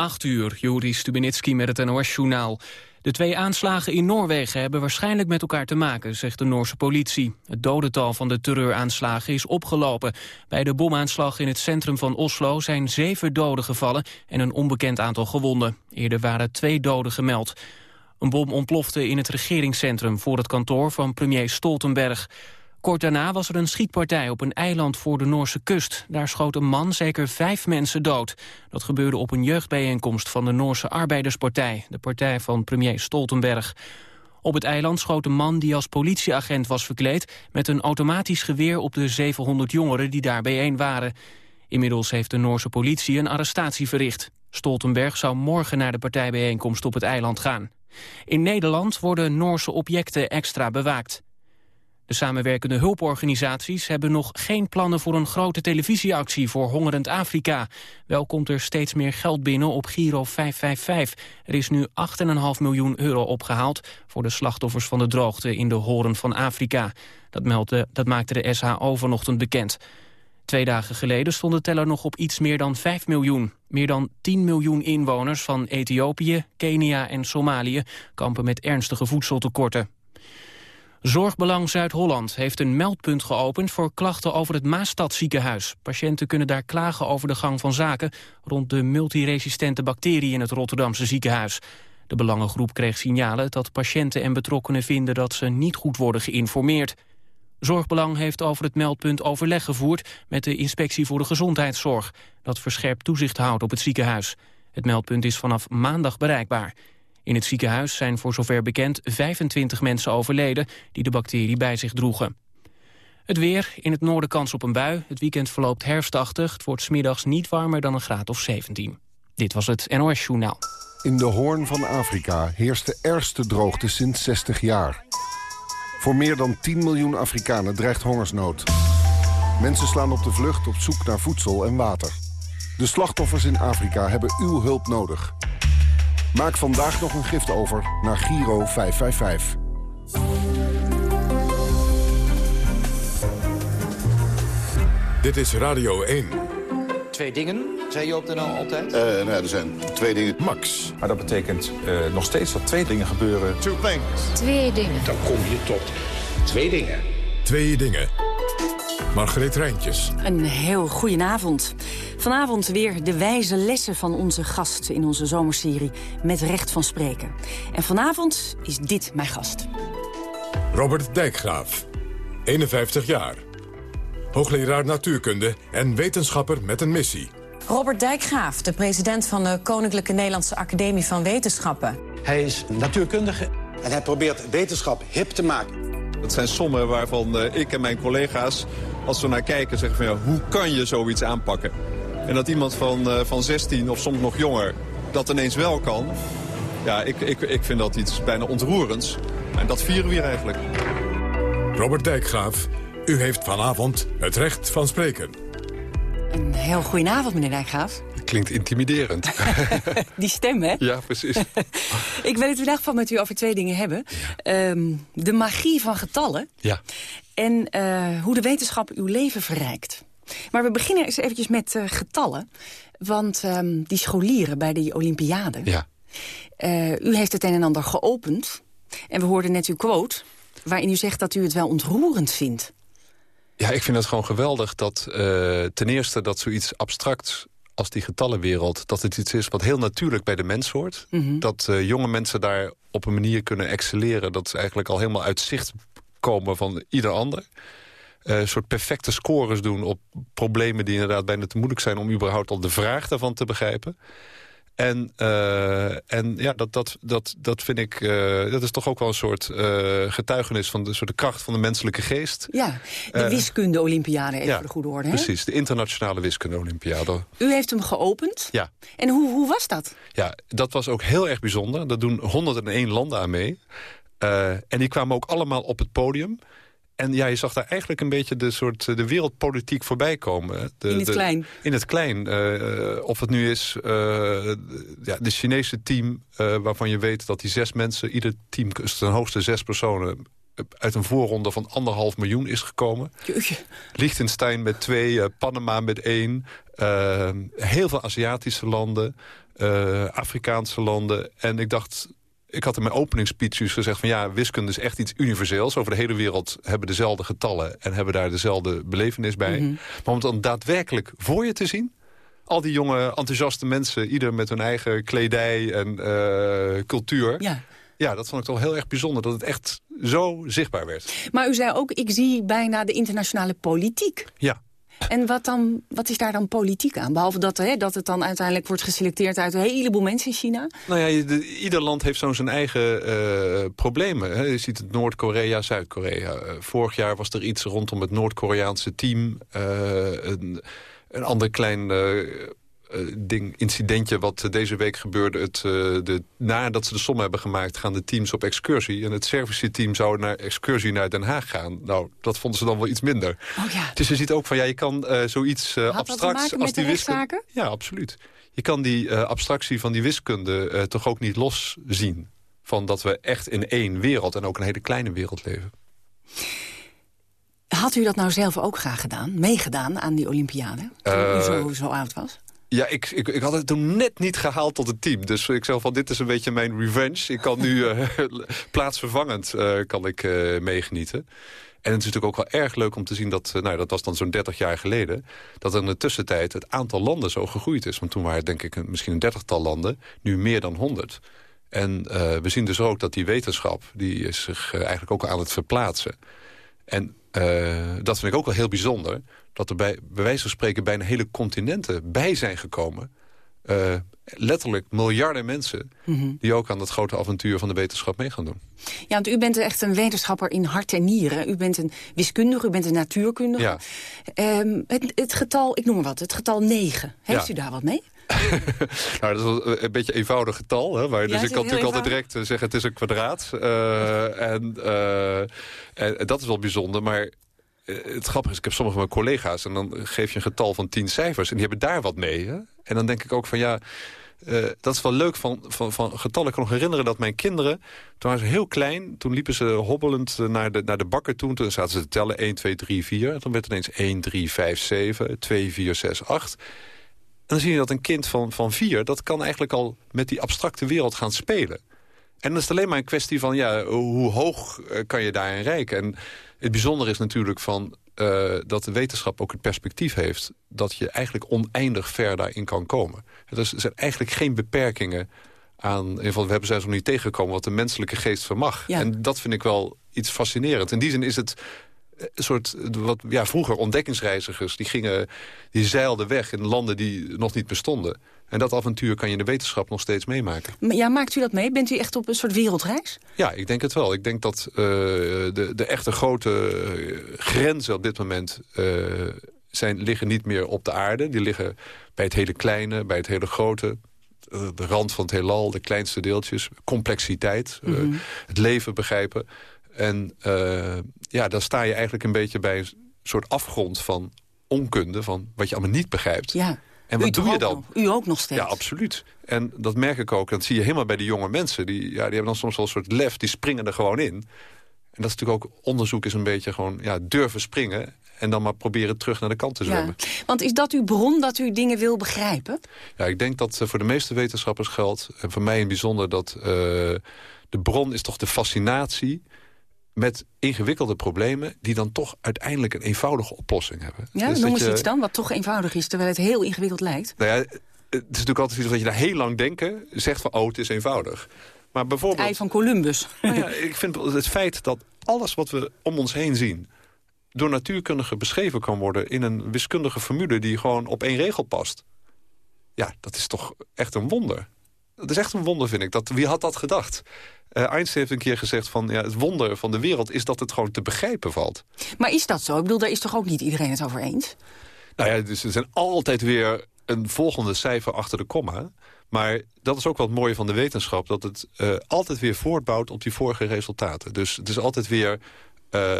8 uur, Juri Stubenitski met het NOS-journaal. De twee aanslagen in Noorwegen hebben waarschijnlijk met elkaar te maken, zegt de Noorse politie. Het dodental van de terreuraanslagen is opgelopen. Bij de bomaanslag in het centrum van Oslo zijn zeven doden gevallen en een onbekend aantal gewonden. Eerder waren twee doden gemeld. Een bom ontplofte in het regeringscentrum voor het kantoor van premier Stoltenberg. Kort daarna was er een schietpartij op een eiland voor de Noorse kust. Daar schoot een man zeker vijf mensen dood. Dat gebeurde op een jeugdbijeenkomst van de Noorse Arbeiderspartij... de partij van premier Stoltenberg. Op het eiland schoot een man die als politieagent was verkleed... met een automatisch geweer op de 700 jongeren die daar bijeen waren. Inmiddels heeft de Noorse politie een arrestatie verricht. Stoltenberg zou morgen naar de partijbijeenkomst op het eiland gaan. In Nederland worden Noorse objecten extra bewaakt. De samenwerkende hulporganisaties hebben nog geen plannen voor een grote televisieactie voor hongerend Afrika. Wel komt er steeds meer geld binnen op Giro 555. Er is nu 8,5 miljoen euro opgehaald voor de slachtoffers van de droogte in de horen van Afrika. Dat, meldde, dat maakte de SHO vanochtend bekend. Twee dagen geleden stond de teller nog op iets meer dan 5 miljoen. Meer dan 10 miljoen inwoners van Ethiopië, Kenia en Somalië kampen met ernstige voedseltekorten. Zorgbelang Zuid-Holland heeft een meldpunt geopend voor klachten over het Maastadziekenhuis. Patiënten kunnen daar klagen over de gang van zaken rond de multiresistente bacterie in het Rotterdamse ziekenhuis. De belangengroep kreeg signalen dat patiënten en betrokkenen vinden dat ze niet goed worden geïnformeerd. Zorgbelang heeft over het meldpunt overleg gevoerd met de Inspectie voor de Gezondheidszorg. Dat verscherpt toezicht houdt op het ziekenhuis. Het meldpunt is vanaf maandag bereikbaar. In het ziekenhuis zijn voor zover bekend 25 mensen overleden die de bacterie bij zich droegen. Het weer, in het noorden kans op een bui. Het weekend verloopt herfstachtig. Het wordt smiddags niet warmer dan een graad of 17. Dit was het NOS Journaal. In de Hoorn van Afrika heerst de ergste droogte sinds 60 jaar. Voor meer dan 10 miljoen Afrikanen dreigt hongersnood. Mensen slaan op de vlucht op zoek naar voedsel en water. De slachtoffers in Afrika hebben uw hulp nodig. Maak vandaag nog een gift over naar Giro 555. Dit is Radio 1. Twee dingen, zei je op de NL altijd? Uh, nou, er zijn twee dingen. Max. Maar dat betekent uh, nog steeds dat twee dingen gebeuren. Two things. Twee dingen. Dan kom je tot twee dingen. Twee dingen. Margreet Rijntjes. Een heel goedenavond. Vanavond weer de wijze lessen van onze gast in onze zomerserie Met Recht van Spreken. En vanavond is dit mijn gast. Robert Dijkgraaf, 51 jaar. Hoogleraar natuurkunde en wetenschapper met een missie. Robert Dijkgraaf, de president van de Koninklijke Nederlandse Academie van Wetenschappen. Hij is natuurkundige. En hij probeert wetenschap hip te maken. Dat zijn sommen waarvan uh, ik en mijn collega's, als we naar kijken, zeggen van ja, hoe kan je zoiets aanpakken? En dat iemand van, uh, van 16 of soms nog jonger dat ineens wel kan, ja, ik, ik, ik vind dat iets bijna ontroerends. En dat vieren we hier eigenlijk. Robert Dijkgraaf, u heeft vanavond het recht van spreken. Een heel goedenavond, meneer Dijkgraaf. Klinkt intimiderend. Die stem, hè? Ja, precies. ik wil het vandaag van met u over twee dingen hebben. Ja. Um, de magie van getallen. Ja. En uh, hoe de wetenschap uw leven verrijkt. Maar we beginnen eens eventjes met uh, getallen. Want um, die scholieren bij die Olympiade... Ja. Uh, u heeft het een en ander geopend. En we hoorden net uw quote... waarin u zegt dat u het wel ontroerend vindt. Ja, ik vind het gewoon geweldig dat uh, ten eerste dat zoiets abstracts als die getallenwereld... dat het iets is wat heel natuurlijk bij de mens hoort. Mhm. Mm -hmm. Dat uh, jonge mensen daar op een manier kunnen excelleren... dat ze eigenlijk al helemaal uit zicht komen van ieder ander. Uh, een soort perfecte scores doen op problemen die inderdaad bijna te moeilijk zijn... om überhaupt al de vraag daarvan te begrijpen. En, uh, en ja, dat, dat, dat, dat vind ik, uh, dat is toch ook wel een soort uh, getuigenis van de, soort de kracht van de menselijke geest. Ja, de wiskunde-olympiade, even ja, voor de goede orde. Precies, hè? de internationale wiskunde-olympiade. U heeft hem geopend? Ja. En hoe, hoe was dat? Ja, dat was ook heel erg bijzonder. Daar doen 101 landen aan mee. en die kwamen ook allemaal op het podium. En ja, je zag daar eigenlijk een beetje de, soort, de wereldpolitiek voorbij komen. De, in het de, klein? In het klein. Uh, of het nu is uh, ja, de Chinese team uh, waarvan je weet dat die zes mensen... ieder team, ten hoogste zes personen... uit een voorronde van anderhalf miljoen is gekomen. Jeetje. Liechtenstein met twee, Panama met één. heel veel Aziatische landen, Afrikaanse landen. En ik dacht, ik had in mijn openingsspeech dus gezegd van ja, wiskunde is echt iets universeels. Over de hele wereld hebben dezelfde getallen en hebben daar dezelfde belevenis bij. Maar om het dan daadwerkelijk voor je te zien al die jonge, enthousiaste mensen... ieder met hun eigen kledij en uh, cultuur... Ja. Ja, dat vond ik toch heel erg bijzonder, dat het echt zo zichtbaar werd. Maar u zei ook, ik zie bijna de internationale politiek. Ja. En wat, dan, wat is daar dan politiek aan? Behalve dat, hè, dat het dan uiteindelijk wordt geselecteerd uit een heleboel mensen in China? Nou ja, ieder land heeft zo zijn eigen uh, problemen. Hè. Je ziet het Noord-Korea, Zuid-Korea. Uh, vorig jaar was er iets rondom het Noord-Koreaanse team. Uh, een, een ander klein uh, ding, incidentje wat deze week gebeurde. Het, uh, de, nadat ze de som hebben gemaakt gaan de teams op excursie. En het Servische team zou naar excursie naar Den Haag gaan. Nou, dat vonden ze dan wel iets minder. Oh ja. Dus je ziet ook van, ja, je kan uh, zoiets abstracts... als die wiskunde. Ja, absoluut. Je kan die abstractie van die wiskunde toch ook niet loszien. Van dat we echt in één wereld en ook een hele kleine wereld leven. Had u dat nou zelf ook graag gedaan? Meegedaan aan die Olympiade? Toen u zo, zo oud was? Ja, ik, ik, ik had het toen net niet gehaald tot het team. Dus ik zei van, dit is een beetje mijn revenge. Ik kan nu uh, plaatsvervangend uh, kan ik, uh, meegenieten. En het is natuurlijk ook wel erg leuk om te zien dat... nou, dat was dan zo'n 30 jaar geleden... dat er in de tussentijd het aantal landen zo gegroeid is. Want toen waren het denk ik misschien een dertigtal landen. Nu meer dan 100. En we zien dus ook dat die wetenschap... die is zich eigenlijk ook aan het verplaatsen. En dat vind ik ook wel heel bijzonder dat er bij, bij wijze van spreken bijna hele continenten bij zijn gekomen. Uh, letterlijk miljarden mensen Mhm. die ook aan dat grote avontuur van de wetenschap mee gaan doen. Ja, want u bent echt een wetenschapper in hart en nieren. U bent een wiskundige, u bent een natuurkundige. Ja. Ehm, het, het getal, ik noem maar wat, het getal 9. Heeft Ja. u daar wat mee? nou, dat is een beetje een eenvoudig getal. Hè? Maar, Ja, dus ik kan natuurlijk altijd direct eh, zeggen het is een kwadraat. Eh, en, eh, en, dat is wel bijzonder. Maar eh, het grappige is, ik heb sommige van mijn collega's... en dan geef je een getal van tien cijfers en die hebben daar wat mee. Hè? En dan denk ik ook van ja... eh, dat is wel leuk van, van, van getallen. Ik kan nog herinneren dat mijn kinderen... toen waren ze heel klein, toen liepen ze hobbelend naar de, naar de bakker toe. Toen zaten ze te tellen 1, 2, 3, 4. En toen werd het ineens 1, 3, 5, 7, 2, 4, 6, 8. En dan zie je dat een kind van, van vier... dat kan eigenlijk al met die abstracte wereld gaan spelen. En dan is het alleen maar een kwestie van... ja, hoe hoog eh, kan je daarin reiken? En het bijzondere is natuurlijk van... eh, dat de wetenschap ook het perspectief heeft... dat je eigenlijk oneindig ver daarin kan komen. Dus er zijn eigenlijk geen beperkingen aan... In ieder geval, we hebben zelfs nog niet tegengekomen... wat de menselijke geest vermag. Ja. En dat vind ik wel iets fascinerend. In die zin is het soort, wat, ja, vroeger ontdekkingsreizigers... die, gingen, die zeilden weg in landen die nog niet bestonden. En dat avontuur kan je in de wetenschap nog steeds meemaken. Maar Ja, maakt u dat mee? Bent u echt op een soort wereldreis? Ja, ik denk het wel. Ik denk dat eh, de, de echte grote eh, grenzen op dit moment... eh, zijn, liggen niet meer op de aarde. Die liggen bij het hele kleine, bij het hele grote. de rand van het heelal, de kleinste deeltjes. Complexiteit, eh, het leven begrijpen. En eh, ja, dan sta je eigenlijk een beetje bij een soort afgrond van onkunde... van wat je allemaal niet begrijpt. Ja. En wat doe je dan? nog? U ook nog steeds? Ja, absoluut. En dat merk ik ook. Dat zie je helemaal bij de jonge mensen. Die, ja, die hebben dan soms wel een soort lef. Die springen er gewoon in. En dat is natuurlijk ook... Onderzoek is een beetje gewoon ja, durven springen... en dan maar proberen terug naar de kant te zwemmen. Ja. Want is dat uw bron dat u dingen wil begrijpen? Ja, ik denk dat eh, voor de meeste wetenschappers geldt... en voor mij in het bijzonder dat eh, de bron is toch de fascinatie... met ingewikkelde problemen... die dan toch uiteindelijk een eenvoudige oplossing hebben. Ja, Dus noem eens je- iets dan, wat toch eenvoudig is... terwijl het heel ingewikkeld lijkt. Nou ja, het is natuurlijk altijd iets dat je na heel lang denken... zegt van, oh, het is eenvoudig. Maar Het bijvoorbeeld... ei van Columbus. Nou ja, ik vind het feit dat alles wat we om ons heen zien... door natuurkundigen beschreven kan worden... in een wiskundige formule die gewoon op één regel past. Ja, dat is toch echt een wonder. Dat is echt een wonder, vind ik. Dat, wie had dat gedacht? Eh, Einstein heeft een keer gezegd van... Ja, het wonder van de wereld is dat het gewoon te begrijpen valt. Maar is dat zo? Ik bedoel, daar is toch ook niet iedereen het over eens? Nou ja, dus er zijn altijd weer een volgende cijfer achter de komma. Maar dat is ook wat mooie van de wetenschap... dat het eh, altijd weer voortbouwt op die vorige resultaten. Dus het is altijd weer... eh,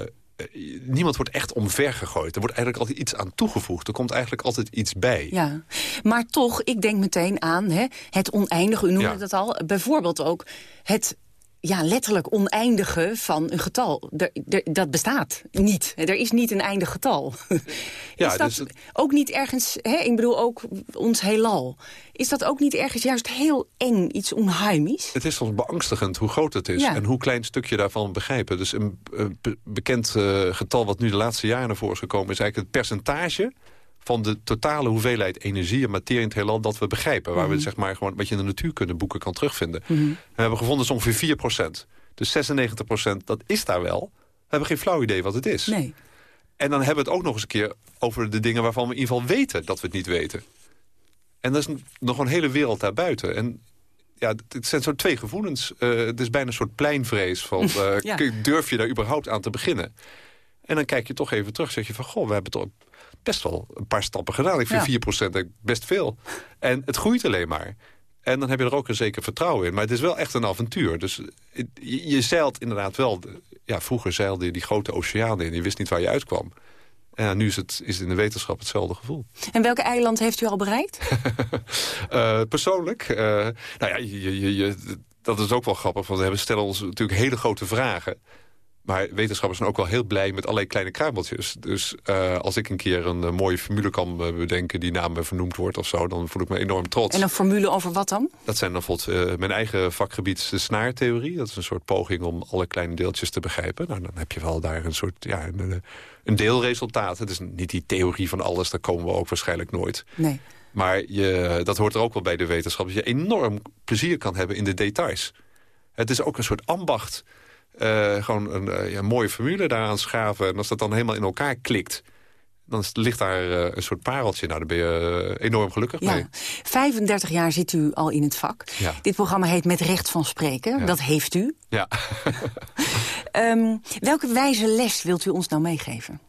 niemand wordt echt omver gegooid. Er wordt eigenlijk altijd iets aan toegevoegd. Er komt eigenlijk altijd iets bij. Ja, maar toch, ik denk meteen aan hè, het oneindige, u noemde Ja. dat al. Bijvoorbeeld ook het ja, letterlijk oneindige van een getal. Er, er, dat bestaat niet. Er is niet een eindig getal. Ja, is dat dus ook niet ergens, hè, ik bedoel ook ons heelal... is dat ook niet ergens juist heel eng, iets onheimisch? Het is soms beangstigend hoe groot het is Ja. en hoe klein stukje daarvan begrijpen. Dus een, een be- bekend eh, getal wat nu de laatste jaren naar voren is gekomen... is eigenlijk het percentage van de totale hoeveelheid energie en materie in het heelal dat we begrijpen. Waar we zeg maar gewoon wat je in de natuurkundeboeken kan terugvinden. We hebben gevonden is ongeveer 4% Dus 96% dat is daar wel. We hebben geen flauw idee wat het is. Nee. En dan hebben we het ook nog eens een keer over de dingen waarvan we in ieder geval weten dat we het niet weten. En dat is nog een hele wereld daarbuiten. En ja, het zijn zo twee gevoelens. Eh, het is bijna een soort pleinvrees van eh, Ja. durf je daar überhaupt aan te beginnen? En dan kijk je toch even terug zeg je van goh, we hebben toch best wel een paar stappen gedaan. Ik vind Ja. 4% denk ik best veel. En het groeit alleen maar. En dan heb je er ook een zeker vertrouwen in. Maar het is wel echt een avontuur. Dus het- je, je zeilt inderdaad wel... Ja, vroeger zeilde je die grote oceanen in. Je wist niet waar je uitkwam. En nu is het, is het in de wetenschap hetzelfde gevoel. En welke eiland heeft u al bereikt? Eh, persoonlijk, eh, nou ja, je, je, je, dat is ook wel grappig. Want we stellen ons natuurlijk hele grote vragen. Maar wetenschappers zijn ook wel heel blij met allerlei kleine kruimeltjes. Dus eh, als ik een keer een eh, mooie formule kan eh, bedenken... die naam vernoemd wordt of zo, dan voel ik me enorm trots. En een formule over wat dan? Dat zijn dan bijvoorbeeld mijn eigen vakgebied de snaartheorie. Dat is een soort poging om alle kleine deeltjes te begrijpen. Nou, dan heb je wel daar een soort ja, een, een deelresultaat. Het is niet die theorie van alles, daar komen we ook waarschijnlijk nooit. Nee. Maar je, dat hoort er ook wel bij de wetenschap. Dat je enorm plezier kan hebben in de details. Het is ook een soort ambacht. Eh, gewoon een eh, ja, mooie formule daaraan schaven. En als dat dan helemaal in elkaar klikt... dan ligt daar eh, een soort pareltje. Nou, daar ben je enorm gelukkig mee. Ja, 35 jaar zit u al in het vak. Ja. Dit programma heet Met Recht van Spreken. Ja. Dat heeft u. Ja. Ehm, welke wijze les wilt u ons nou meegeven?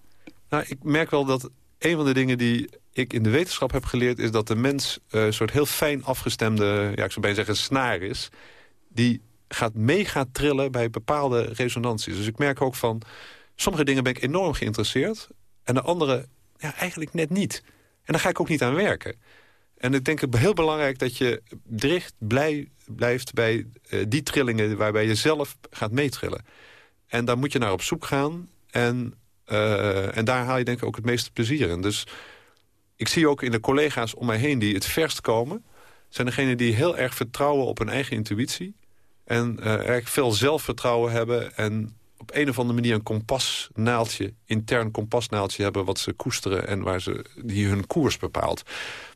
Nou, ik merk wel dat een van de dingen die ik in de wetenschap heb geleerd... is dat de mens een soort heel fijn afgestemde, ja, ik zou bijna zeggen, snaar is... die gaat mee trillen bij bepaalde resonanties. Dus ik merk ook van, sommige dingen ben ik enorm geïnteresseerd... en de andere ja, eigenlijk net niet. En daar ga ik ook niet aan werken. En ik denk het heel belangrijk dat je dicht blij blijft bij eh, die trillingen... waarbij je zelf gaat meetrillen. En daar moet je naar op zoek gaan. En, eh, en daar haal je denk ik ook het meeste plezier in. Dus ik zie ook in de collega's om mij heen die het verst komen... zijn degenen die heel erg vertrouwen op hun eigen intuïtie. En eh, erg veel zelfvertrouwen hebben. En op een of andere manier een kompasnaaltje, intern kompasnaaltje hebben... wat ze koesteren en waar ze, die hun koers bepaalt.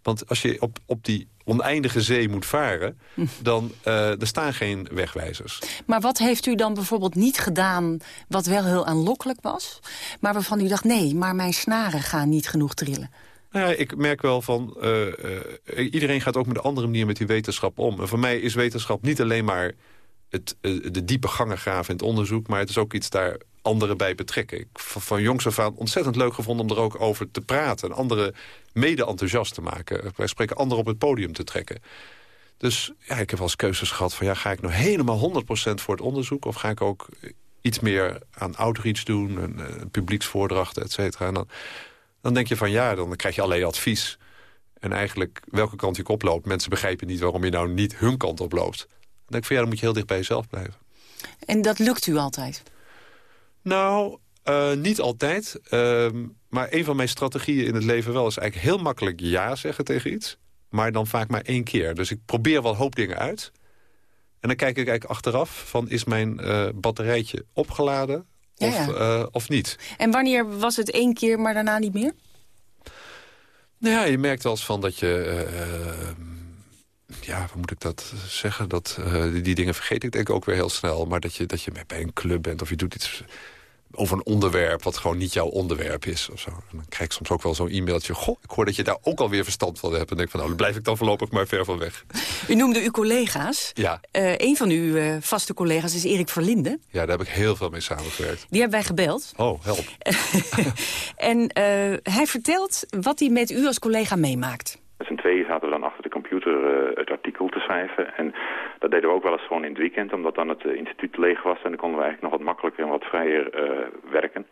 Want als je op, op die oneindige zee moet varen... dan eh, er staan geen wegwijzers. Maar wat heeft u dan bijvoorbeeld niet gedaan... wat wel heel aanlokkelijk was... maar waarvan u dacht, nee, maar mijn snaren gaan niet genoeg trillen? Nou ja, ik merk wel van... eh, iedereen gaat ook met een andere manier met die wetenschap om. En voor mij is wetenschap niet alleen maar eh, de diepe gangen graven in het onderzoek... maar het is ook iets daar anderen bij betrekken. Ik van, jongs af aan ontzettend leuk gevonden om er ook over te praten... en anderen mede-enthousiast te maken. Wij spreken anderen op het podium te trekken. Dus ja, ik heb wel eens keuzes gehad van... ja, ga ik nou helemaal 100% voor het onderzoek... of ga ik ook iets meer aan outreach doen... eh, publieksvoordrachten, et cetera. En dan, dan denk je van ja, dan krijg je alleen advies. En eigenlijk welke kant je op oploopt... mensen begrijpen niet waarom je nou niet hun kant oploopt. Dan denk ik van ja, dan moet je heel dicht bij jezelf blijven. En dat lukt u altijd? Nou, eh, niet altijd. Ehm, maar een van mijn strategieën in het leven wel is eigenlijk heel makkelijk ja zeggen tegen iets. Maar dan vaak maar één keer. Dus ik probeer wel een hoop dingen uit. En dan kijk ik eigenlijk achteraf van is mijn eh, batterijtje opgeladen Ja, of, ja. eh, of niet. En wanneer was het één keer, maar daarna niet meer? Nou ja, je merkt wel eens van dat je... ja, hoe moet ik dat zeggen? Dat, eh, die, die dingen vergeet ik denk ik ook weer heel snel. Maar dat je, dat je bij een club bent of je doet iets over een onderwerp... wat gewoon niet jouw onderwerp is of zo. En dan krijg ik soms ook wel zo'n e-mailtje... goh, ik hoor dat je daar ook alweer verstand van hebt. En denk van, nou, dan blijf ik dan voorlopig maar ver van weg. U noemde uw collega's. Ja, Eh een van uw eh, vaste collega's is Erik Verlinde. ja, daar heb ik heel veel mee samengewerkt. Die hebben wij gebeld. Oh, help. En eh, hij vertelt wat hij met u als collega meemaakt. Met z'n tweeën zaten we dan achter eh, het artikel te schrijven. En dat deden we ook wel eens gewoon in het weekend, omdat dan het eh, instituut leeg was. En dan konden we eigenlijk nog wat makkelijker en wat vrijer eh, werken.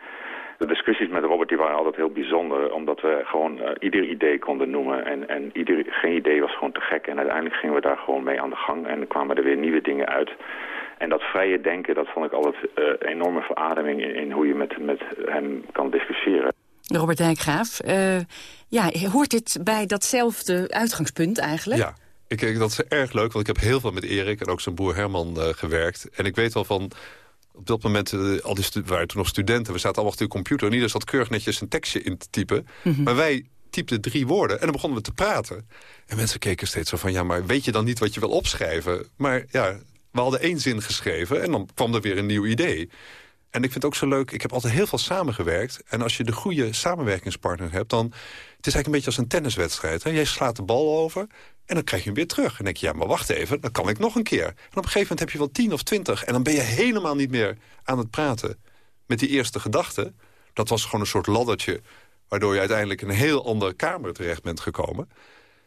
De discussies met Robert die waren altijd heel bijzonder, omdat we gewoon ieder idee konden noemen. En, en ieder, geen idee was gewoon te gek. En uiteindelijk gingen we daar gewoon mee aan de gang en er kwamen er weer nieuwe dingen uit. En dat vrije denken, dat vond ik altijd een enorme verademing in, in, hoe je met, met hem kan discussiëren. Robert Dijkgraaf, uh, ja, hoort dit bij datzelfde uitgangspunt eigenlijk? Ja, ik, ik, dat is erg leuk, want ik heb heel veel met Erik en ook zijn broer Herman uh, gewerkt. En ik weet wel van, op dat moment, uh, al die waren toen nog studenten... we zaten allemaal achter de computer en ieder zat keurig netjes een tekstje in te typen. Mm -hmm. Maar wij typten drie woorden en dan begonnen we te praten. En mensen keken steeds zo van, ja, maar weet je dan niet wat je wil opschrijven? Maar ja, we hadden één zin geschreven en dan kwam er weer een nieuw idee. En ik vind het ook zo leuk, ik heb altijd heel veel samengewerkt. En als je de goede samenwerkingspartner hebt, dan... Het is eigenlijk een beetje als een tenniswedstrijd. Hè? Jij slaat de bal over en dan krijg je hem weer terug. En dan denk je, ja, maar wacht even, dan kan ik nog een keer. En op een gegeven moment heb je wel tien of twintig... en dan ben je helemaal niet meer aan het praten met die eerste gedachte. Dat was gewoon een soort laddertje... waardoor je uiteindelijk in een heel andere kamer terecht bent gekomen.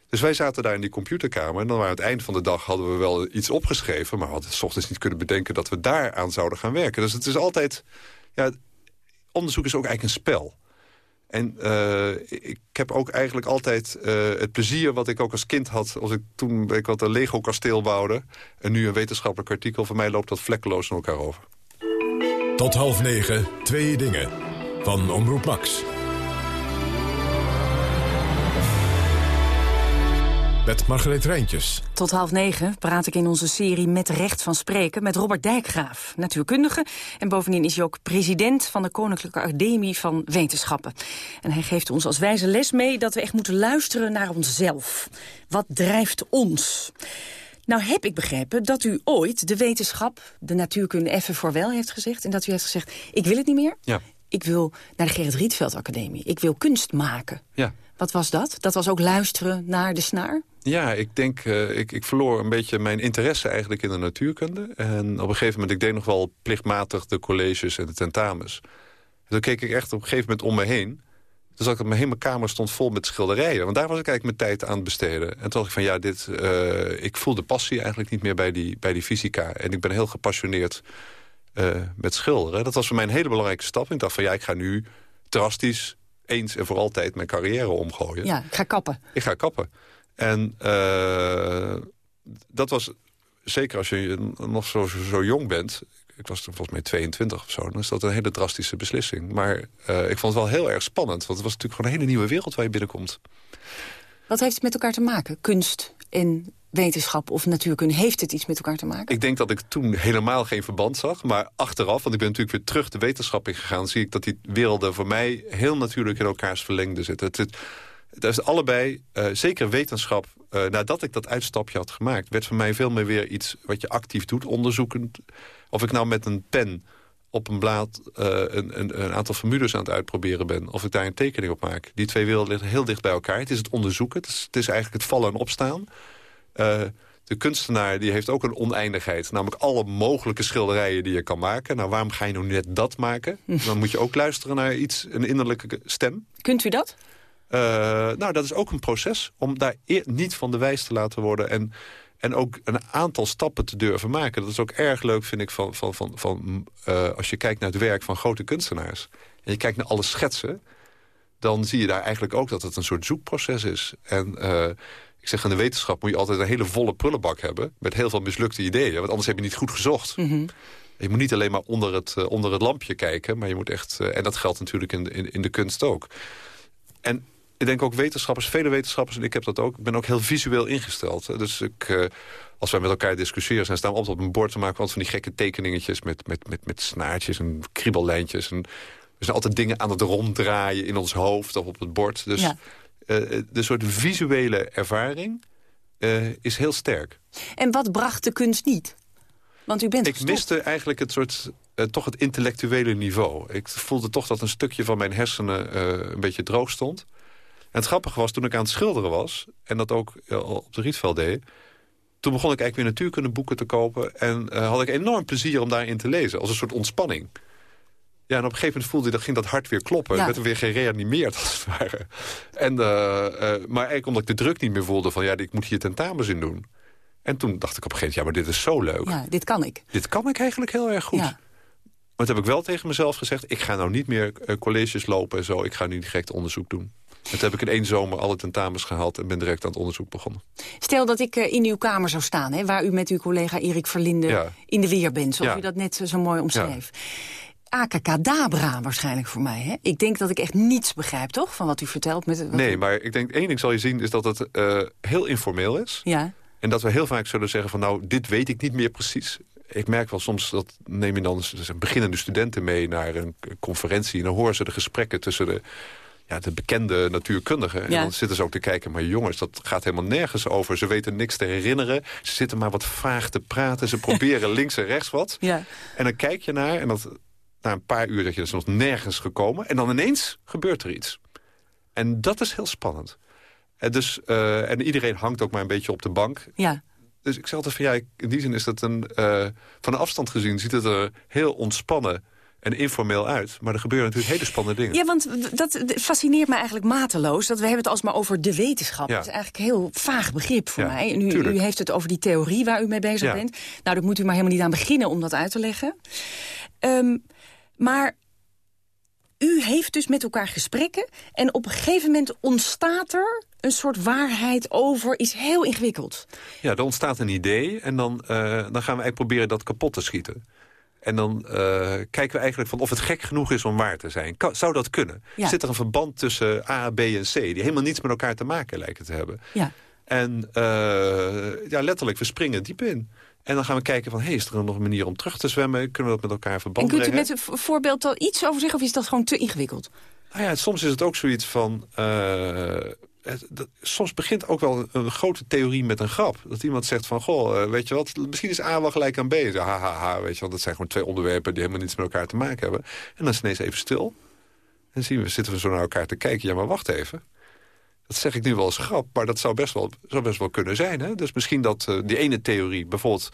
Dus wij zaten daar in die computerkamer... en dan aan het eind van de dag hadden we wel iets opgeschreven... maar we hadden s ochtends niet kunnen bedenken dat we daar aan zouden gaan werken. Dus het is altijd... Ja, onderzoek is ook eigenlijk een spel. En uh, ik heb ook eigenlijk altijd uh, het plezier wat ik ook als kind had... als ik toen ik wat een Lego-kasteel bouwde... en nu een wetenschappelijk artikel... voor mij loopt dat vlekkeloos in elkaar over. Tot half negen, twee dingen. Van Omroep Max. Met Margreet Rijntjes. Tot half negen praat ik in onze serie Met Recht van Spreken... met Robert Dijkgraaf, natuurkundige. En bovendien is hij ook president van de Koninklijke Academie van Wetenschappen. En hij geeft ons als wijze les mee dat we echt moeten luisteren naar onszelf. Wat drijft ons? Nou heb ik begrepen dat u ooit de wetenschap, de natuurkunde even voor wel heeft gezegd. En dat u heeft gezegd, ik wil het niet meer. Ja. Ik wil naar de Gerrit Rietveld Academie. Ik wil kunst maken. Ja. Wat was dat? Dat was ook luisteren naar de snaar? Ja, ik denk, uh, ik, ik verloor een beetje mijn interesse eigenlijk in de natuurkunde. En op een gegeven moment, ik deed nog wel plichtmatig de colleges en de tentamens. En toen keek ik echt op een gegeven moment om me heen. Toen zag ik dat mijn hele kamer stond vol met schilderijen. Want daar was ik eigenlijk mijn tijd aan het besteden. En toen dacht ik van ja, dit, uh, ik voel de passie eigenlijk niet meer bij die, bij die fysica. En ik ben heel gepassioneerd uh, met schilderen. Dat was voor mij een hele belangrijke stap. Ik dacht van ja, ik ga nu drastisch eens en voor altijd mijn carrière omgooien. Ja, ik ga kappen. Ik ga kappen. En uh, dat was, zeker als je nog zo, zo jong bent... ik was toen volgens mij 22 of zo... dan is dat een hele drastische beslissing. Maar uh, ik vond het wel heel erg spannend. Want het was natuurlijk gewoon een hele nieuwe wereld waar je binnenkomt. Wat heeft het met elkaar te maken? Kunst en wetenschap of natuurkunde? Heeft het iets met elkaar te maken? Ik denk dat ik toen helemaal geen verband zag. Maar achteraf, want ik ben natuurlijk weer terug de wetenschap ingegaan... zie ik dat die werelden voor mij heel natuurlijk in elkaars verlengde zitten. Het, het, dat is allebei, uh, zeker wetenschap, uh, nadat ik dat uitstapje had gemaakt... werd voor mij veel meer weer iets wat je actief doet, onderzoekend. Of ik nou met een pen op een blad uh, een, een, een, aantal formules aan het uitproberen ben... of ik daar een tekening op maak. Die twee werelden liggen heel dicht bij elkaar. Het is het onderzoeken, het is, het is eigenlijk het vallen en opstaan. de kunstenaar die heeft ook een oneindigheid. Namelijk alle mogelijke schilderijen die je kan maken. Nou, waarom ga je nou net dat maken? Dan moet je ook luisteren naar iets, een innerlijke stem. Kunt u dat? Uh, nou, dat is ook een proces om daar niet van de wijs te laten worden... en, en ook een aantal stappen te durven maken. Dat is ook erg leuk, vind ik, van, van, van, van, uh, als je kijkt naar het werk van grote kunstenaars... en je kijkt naar alle schetsen... dan zie je daar eigenlijk ook dat het een soort zoekproces is. En uh, ik zeg, in de wetenschap moet je altijd een hele volle prullenbak hebben... met heel veel mislukte ideeën, want anders heb je niet goed gezocht... Mm -hmm. Je moet niet alleen maar onder het, uh, onder het lampje kijken, maar je moet echt... En dat geldt natuurlijk in, in, in de kunst ook. En ik denk ook wetenschappers, vele wetenschappers, en ik heb dat ook... ik ben ook heel visueel ingesteld. Dus ik, uh, als wij met elkaar discussiëren... zijn staan we altijd op een bord te maken... altijd van die gekke tekeningetjes met, met, met, met snaartjes en kriebellijntjes. En we zijn altijd dingen aan het ronddraaien in ons hoofd of op het bord. Dus ja. uh, de soort visuele ervaring uh, is heel sterk. En wat bracht de kunst niet? Want u bent Ik gestopt. miste eigenlijk het soort... Uh, toch het intellectuele niveau. Ik voelde toch dat een stukje van mijn hersenen een beetje droog stond. En het grappige was, toen ik aan het schilderen was... en dat ook op de Rietveld deed... toen begon ik eigenlijk weer natuurkundeboeken te kopen... en uh, had ik enorm plezier om daarin te lezen, als een soort ontspanning. Ja, en op een gegeven moment voelde ik, dat ging dat hart weer kloppen. Ja. Ik werd weer gereanimeerd, als het ware. En, uh, uh, maar eigenlijk omdat ik de druk niet meer voelde van... ja, ik moet hier tentamens in doen. En toen dacht ik op een gegeven moment, ja, maar dit is zo leuk. Ja, dit kan ik. Dit kan ik eigenlijk heel erg goed. Ja. Maar toen heb ik wel tegen mezelf gezegd... ik ga nou niet meer colleges lopen en zo. Ik ga nu direct onderzoek doen. Toen heb ik in één zomer alle tentamens gehaald... en ben direct aan het onderzoek begonnen. Stel dat ik in uw kamer zou staan... Hè, waar u met uw collega Erik Verlinde in de weer bent... zoals u dat net zo mooi omschreef. Akakadabra waarschijnlijk voor mij. Hè? Ik denk dat ik echt niets begrijp, toch? Van wat u vertelt. Met, nee, maar ik denk één ding zal je zien... is dat het heel informeel is. Ja. En dat we heel vaak zullen zeggen van... nou, dit weet ik niet meer precies ik merk wel soms, dat neem je dan beginnende studenten mee... naar een conferentie en dan horen ze de gesprekken tussen de, ja, de bekende natuurkundigen. En dan zitten ze ook te kijken, maar jongens, dat gaat helemaal nergens over. Ze weten niks te herinneren. Ze zitten maar wat vaag te praten. Ze proberen links en rechts wat. Ja. En dan kijk je naar, en dat, na een paar uur dat je dus nog nergens gekomen. En dan ineens gebeurt er iets. En dat is heel spannend. En, dus, uh, en iedereen hangt ook maar een beetje op de bank. Ja. Dus ik zeg altijd van ja, in die zin is dat een... Uh, van afstand gezien ziet het er heel ontspannen en informeel uit. Maar er gebeuren natuurlijk hele spannende dingen. Ja, want dat fascineert me eigenlijk mateloos. Dat we hebben het alsmaar over de wetenschap. Ja. Dat is eigenlijk een heel vaag begrip voor ja, mij. En u, u, heeft het over die theorie waar u mee bezig Ja. bent. Nou, daar moet u maar helemaal niet aan beginnen om dat uit te leggen. Um, maar u heeft dus met elkaar gesprekken... en op een gegeven moment ontstaat er een soort waarheid over iets heel ingewikkeld. Ja, er ontstaat een idee en dan, uh, dan gaan we eigenlijk proberen dat kapot te schieten. En dan uh, kijken we eigenlijk van of het gek genoeg is om waar te zijn. Zou dat kunnen? Ja. Zit er een verband tussen A, B en C... die helemaal niets met elkaar te maken lijken te hebben? Ja. En uh, ja, letterlijk, we springen diep in. En dan gaan we kijken van, hey, is er nog een manier om terug te zwemmen? Kunnen we dat met elkaar verband En kunt u brengen? met een voorbeeld al iets over zeggen... of is dat gewoon te ingewikkeld? Nou ja, soms is het ook zoiets van... Uh, dat, soms begint ook wel een, grote theorie met een grap. Dat iemand zegt van, goh, uh, weet je wat... misschien is A wel gelijk aan B. Ha, ha, ha, weet je wel, dat zijn gewoon twee onderwerpen... die helemaal niets met elkaar te maken hebben. En dan is het ineens even stil. En zien we, zitten we zo naar elkaar te kijken. Ja, maar wacht even. Dat zeg ik nu wel als grap, maar dat zou best wel, zou best wel kunnen zijn. Hè? Dus misschien dat uh, die ene theorie, bijvoorbeeld...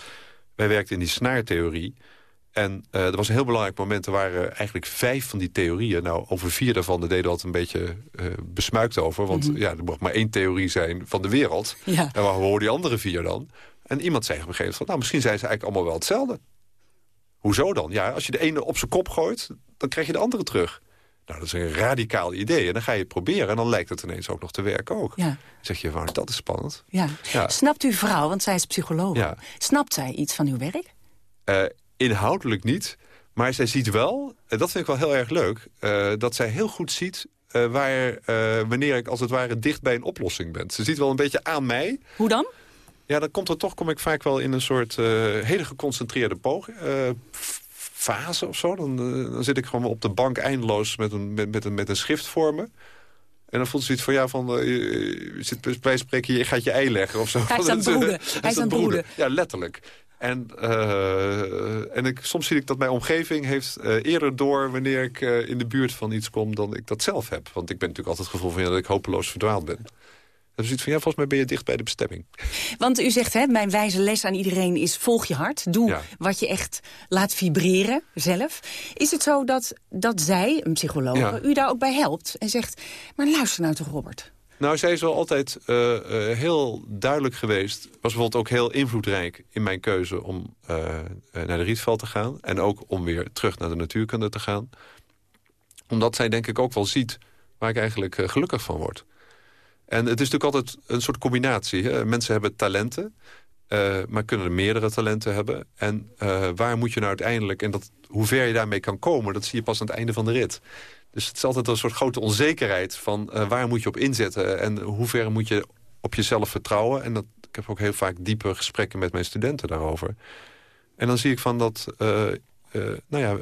wij werkten in die snaartheorie... En uh, er was een heel belangrijk moment. Er waren eigenlijk vijf van die theorieën. Nou, over vier daarvan deden we altijd een beetje uh, besmuikt over. Want mm -hmm. ja, er mocht maar één theorie zijn van de wereld. Ja. En waar horen die andere vier dan? En iemand zei op een gegeven moment van... nou, misschien zijn ze eigenlijk allemaal wel hetzelfde. Hoezo dan? Ja, als je de ene op zijn kop gooit, dan krijg je de andere terug. Nou, dat is een radicaal idee. En dan ga je het proberen en dan lijkt het ineens ook nog te werken ook. Ja. Dan zeg je, van, dat is spannend. Ja. Ja. Snapt uw vrouw, want zij is psycholoog. Ja. Snapt zij iets van uw werk? Uh, inhoudelijk niet. Maar zij ziet wel, en dat vind ik wel heel erg leuk... Uh, dat zij heel goed ziet uh, waar, wanneer ik als het ware dicht bij een oplossing ben. Ze ziet wel een beetje aan mij. Hoe dan? Ja, dan komt er toch, kom ik vaak wel in een soort hele geconcentreerde poging fase of zo. Dan, dan, zit ik gewoon op de bank eindeloos met een, met, met een, met een schrift voor me. En dan voelt ze iets van, ja, van, uh, je zit bij spreken, je gaat je ei leggen of zo. Hij is aan het broeden. Hij is aan het broeden. Ja, letterlijk. En, uh, en ik, soms zie ik dat mijn omgeving heeft uh, eerder door... wanneer ik uh, in de buurt van iets kom dan ik dat zelf heb. Want ik ben natuurlijk altijd het gevoel van ja, dat ik hopeloos verdwaald ben. Dan ziet van, ja, volgens mij ben je dicht bij de bestemming. Want u zegt, hè, mijn wijze les aan iedereen is... volg je hart, doe ja. wat je echt laat vibreren zelf. Is het zo dat, dat zij, een psycholoog, Ja. u daar ook bij helpt? En zegt, maar luister nou toch, Robert. Nou, zij is wel altijd uh, uh, heel duidelijk geweest. Was bijvoorbeeld ook heel invloedrijk in mijn keuze om uh, naar de Rietveld te gaan. En ook om weer terug naar de natuurkunde te gaan. Omdat zij denk ik ook wel ziet waar ik eigenlijk gelukkig van word. En het is natuurlijk altijd een soort combinatie. Hè? Mensen hebben talenten, maar kunnen er meerdere talenten hebben. En waar moet je nou uiteindelijk, en dat, hoe ver je daarmee kan komen... dat zie je pas aan het einde van de rit. Dus het is altijd een soort grote onzekerheid van uh, waar moet je op inzetten... en hoe ver moet je op jezelf vertrouwen. En dat, ik heb ook heel vaak diepe gesprekken met mijn studenten daarover. En dan zie ik van dat, nou ja,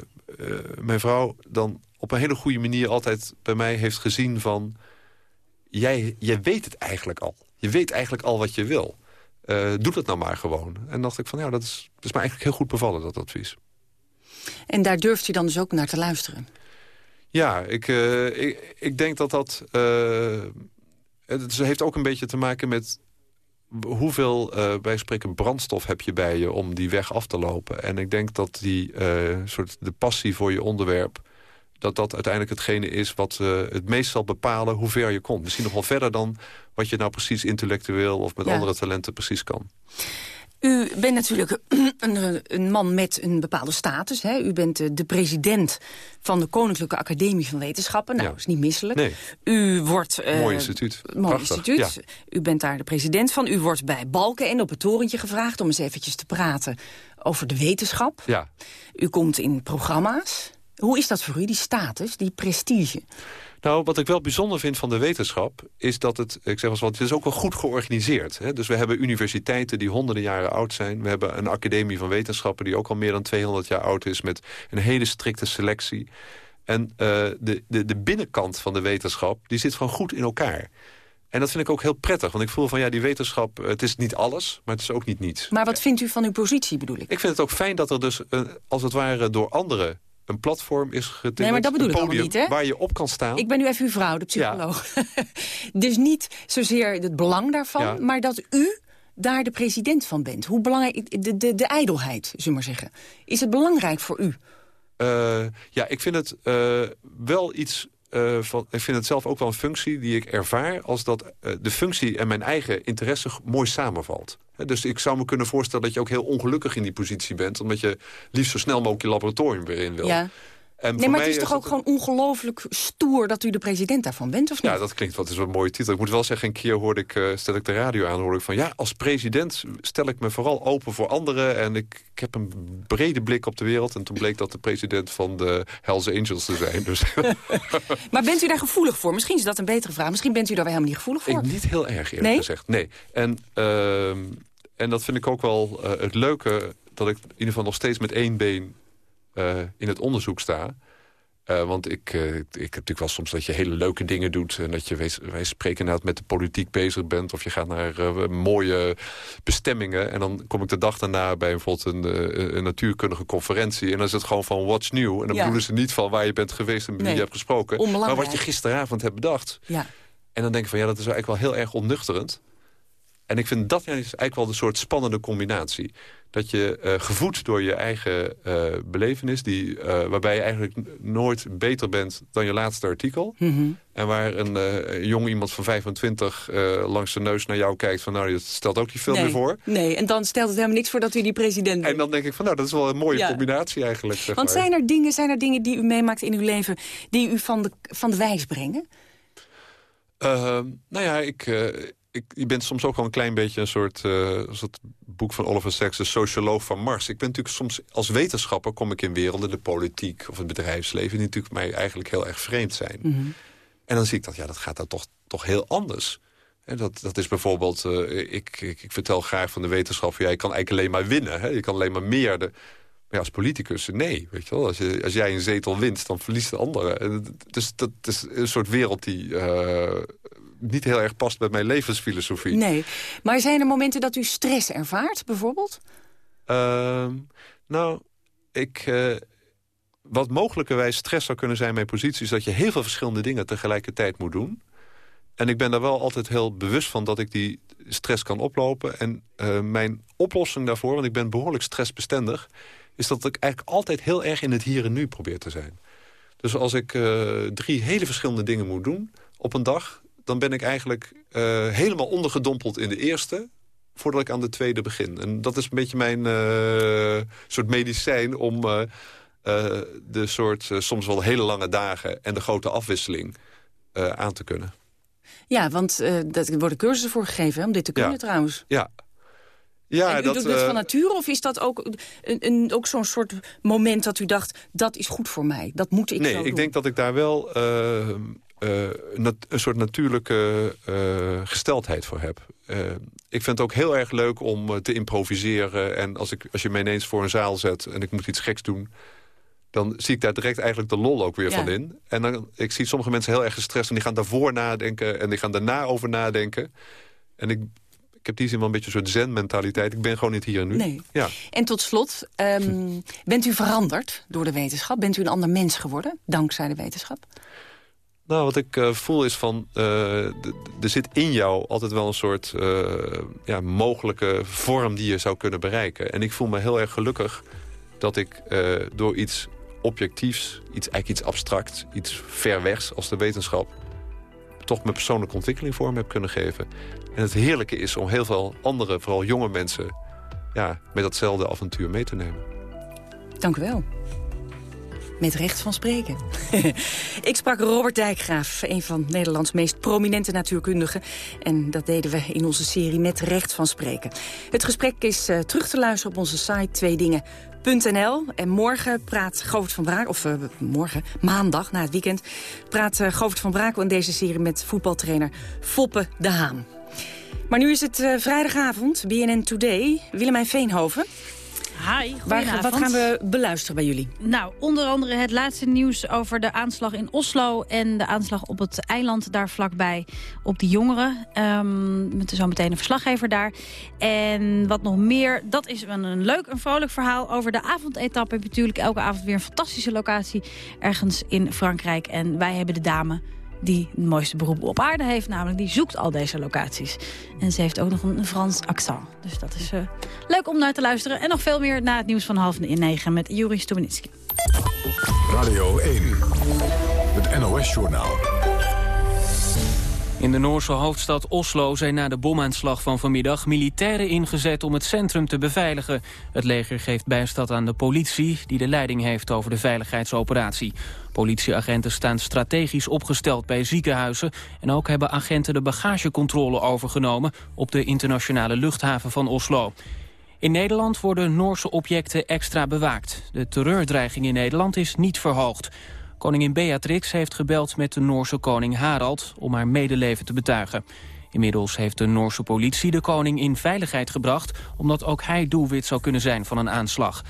mijn vrouw dan op een hele goede manier altijd bij mij heeft gezien van... Jij, jij weet het eigenlijk al. Je weet eigenlijk al wat je wil. Doe dat nou maar gewoon. En dacht ik van, ja, dat is, dat is me eigenlijk heel goed bevallen, dat advies. En daar durft u dan dus ook naar te luisteren? Ja, ik, uh, ik, ik, denk dat dat... Uh, het heeft ook een beetje te maken met hoeveel, uh, spreken, brandstof heb je bij je om die weg af te lopen. En ik denk dat die soort de passie voor je onderwerp... dat dat uiteindelijk hetgene is wat het meest zal bepalen hoe ver je komt. Misschien nog wel verder dan wat je nou precies intellectueel... of met Ja. andere talenten precies kan. U bent natuurlijk een, een, man met een bepaalde status. Hè? U bent de president van de Koninklijke Academie van Wetenschappen. Nou, dat is niet misselijk. Nee. U wordt... Uh, mooi instituut. Mooi instituut. U bent daar de president van. U wordt bij Balken en op het torentje gevraagd om eens eventjes te praten over de wetenschap. Ja. U komt in programma's. Hoe is dat voor u, die status, die prestige? Nou, wat ik wel bijzonder vind van de wetenschap... is dat het, ik zeg eens wat, het is ook wel goed georganiseerd. Hè? Dus we hebben universiteiten die honderden jaren oud zijn. We hebben een academie van wetenschappen... die ook al meer dan 200 jaar oud is... met een hele strikte selectie. En uh, de, de, de binnenkant van de wetenschap... die zit gewoon goed in elkaar. En dat vind ik ook heel prettig. Want ik voel van, ja, die wetenschap... het is niet alles, maar het is ook niet niets. Maar wat vindt u van uw positie, bedoel ik? Ik vind het ook fijn dat er dus, uh, als het ware, door anderen een platform is getild. Nee, maar dat bedoel ik podium niet, hè? Waar je op kan staan. Ik ben nu even uw vrouw, de psycholoog. Ja. dus niet zozeer het belang daarvan, ja. maar dat u daar de president van bent. Hoe belangrijk, de, de, de ijdelheid, zullen we maar zeggen. Is het belangrijk voor u? Uh, ja, ik vind het uh, wel iets van, ik vind het zelf ook wel een functie die ik ervaar... als dat uh, de functie en mijn eigen interesse mooi samenvalt. Dus ik zou me kunnen voorstellen dat je ook heel ongelukkig in die positie bent... omdat je liefst zo snel mogelijk je laboratorium weer in wil. Ja. En nee, maar het is toch ook gewoon ongelooflijk stoer dat u de president daarvan bent, of niet? Ja, dat klinkt wat is een mooie titel. Ik moet wel zeggen, een keer hoorde ik, uh, stel ik de radio aan, hoorde ik van... ja, als president stel ik me vooral open voor anderen... en ik, ik, heb een brede blik op de wereld. En toen bleek dat de president van de Hells Angels te zijn. Dus. maar bent u daar gevoelig voor? Misschien is dat een betere vraag. Misschien bent u daar wel helemaal niet gevoelig voor. Ik, niet heel erg, eerlijk nee? gezegd. Nee. En, uh, en dat vind ik ook wel uh, het leuke... dat ik in ieder geval nog steeds met één been uh, in het onderzoek sta... Uh, want ik, uh, ik heb natuurlijk wel soms dat je hele leuke dingen doet... en dat je, wij, wij spreken inderdaad met de politiek bezig bent... of je gaat naar uh, mooie bestemmingen... en dan kom ik de dag daarna bij bijvoorbeeld een, een natuurkundige conferentie... en dan is het gewoon van what's new. En dan ja. bedoelen ze niet van waar je bent geweest en wie nee, je hebt gesproken... maar wat je gisteravond hebt bedacht. Ja. En dan denk ik van ja, dat is eigenlijk wel heel erg onnuchterend. En ik vind dat eigenlijk wel de soort spannende combinatie dat je uh, gevoed door je eigen uh, belevenis... Die, uh, waarbij je eigenlijk nooit beter bent dan je laatste artikel. Mm -hmm. En waar een jong iemand van 25 langs de neus naar jou kijkt... van nou, dat stelt ook nee, meer voor. Nee, en dan stelt het helemaal niks voor dat u die president bent. En dan denk ik van nou, dat is wel een mooie ja. combinatie eigenlijk. Zeg Want maar. zijn er, dingen, zijn er dingen die u meemaakt in uw leven... die u van de, van de wijs brengen? nou ja, ik ik, je bent soms ook wel een klein beetje een soort... Uh, als het boek van Oliver Sacks, de socioloog van Mars. Ik ben natuurlijk soms als wetenschapper kom ik in werelden... de politiek of het bedrijfsleven... die natuurlijk mij eigenlijk heel erg vreemd zijn. Mm -hmm. En dan zie ik dat, ja, dat gaat dan toch, toch heel anders. En dat, dat is bijvoorbeeld... Uh, ik, ik, ik, vertel graag van de wetenschap... Ja, je kan eigenlijk alleen maar winnen. Hè? Je kan alleen maar meer... De, maar ja, als politicus, nee. Weet je wel? Als, je, als jij een zetel wint, dan verliest de andere. Dus dat is een soort wereld die... Uh, niet heel erg past bij mijn levensfilosofie. Nee, maar zijn er momenten dat u stress ervaart, bijvoorbeeld? Uh, nou, ik... Uh, wat mogelijkerwijs stress zou kunnen zijn in mijn positie... is dat je heel veel verschillende dingen tegelijkertijd moet doen. En ik ben daar wel altijd heel bewust van dat ik die stress kan oplopen. En uh, mijn oplossing daarvoor, want ik ben behoorlijk stressbestendig... is dat ik eigenlijk altijd heel erg in het hier en nu probeer te zijn. Dus als ik uh, drie hele verschillende dingen moet doen op een dag dan ben ik eigenlijk uh, helemaal ondergedompeld in de eerste voordat ik aan de tweede begin. En dat is een beetje mijn uh, soort medicijn om uh, de soort soms wel hele lange dagen... en de grote afwisseling aan te kunnen. Ja, want er worden cursussen voor gegeven hè, om dit te kunnen ja. trouwens. Ja. Ja, en u dat, doet dat van nature of is dat ook, een, een, ook zo'n soort moment dat u dacht... dat is goed voor mij, dat moet ik nee, zo ik doen? denk dat ik daar wel uh, nat een soort natuurlijke uh, gesteldheid voor heb. Uh, ik vind het ook heel erg leuk om te improviseren. En als, ik, als je me ineens voor een zaal zet en ik moet iets geks doen... dan zie ik daar direct eigenlijk de lol ook weer Ja. van in. En dan, ik zie sommige mensen heel erg gestrest... en die gaan daarvoor nadenken en die gaan daarna over nadenken. En ik, ik heb die zin wel een beetje een soort zen-mentaliteit. Ik ben gewoon niet hier en nu. Nee. Ja. En tot slot, ehm, bent u veranderd door de wetenschap? Bent u een ander mens geworden, dankzij de wetenschap? Nou, wat ik uh, voel is van... Uh, er zit in jou altijd wel een soort uh, ja, mogelijke vorm die je zou kunnen bereiken. En ik voel me heel erg gelukkig dat ik door iets objectiefs... Iets, eigenlijk iets abstract, iets ver wegs als de wetenschap... toch mijn persoonlijke ontwikkeling vorm heb kunnen geven. En het heerlijke is om heel veel andere, vooral jonge mensen... ja, met datzelfde avontuur mee te nemen. Dank u wel. Met recht van spreken. ik sprak Robert Dijkgraaf, een van Nederlands meest prominente natuurkundigen. En dat deden we in onze serie Met recht van spreken. Het gesprek is uh, terug te luisteren op onze site tweedingen.nl. En morgen praat Govert van Braak, of uh, morgen, maandag, na het weekend... praat uh, Govert van Brakel in deze serie met voetbaltrainer Foppe de Haan. Maar nu is het vrijdagavond, BNN Today. Willemijn Veenhoven... Hi, Waar, wat gaan we beluisteren bij jullie? Nou, onder andere het laatste nieuws over de aanslag in Oslo... en de aanslag op het eiland daar vlakbij op die jongeren. Um, met zo meteen een verslaggever daar. En wat nog meer, dat is een, een leuk en vrolijk verhaal... over de avondetappe. Heb je natuurlijk elke avond weer een fantastische locatie... ergens in Frankrijk. En wij hebben de dame die het mooiste beroep op aarde heeft. Namelijk, die zoekt al deze locaties. En ze heeft ook nog een Frans accent. Dus dat is uh, leuk om naar te luisteren. En nog veel meer na het nieuws van half negen met Juri Stubenitski. Radio 1, het NOS-journaal. In de Noorse hoofdstad Oslo zijn na de bomaanslag van vanmiddag militairen ingezet om het centrum te beveiligen. Het leger geeft bijstand aan de politie die de leiding heeft over de veiligheidsoperatie. Politieagenten staan strategisch opgesteld bij ziekenhuizen en ook hebben agenten de bagagecontrole overgenomen op de internationale luchthaven van Oslo. In Nederland worden Noorse objecten extra bewaakt. De terreurdreiging in Nederland is niet verhoogd. Koningin Beatrix heeft gebeld met de Noorse koning Harald om haar medeleven te betuigen. Inmiddels heeft de Noorse politie de koning in veiligheid gebracht... omdat ook hij doelwit zou kunnen zijn van een aanslag.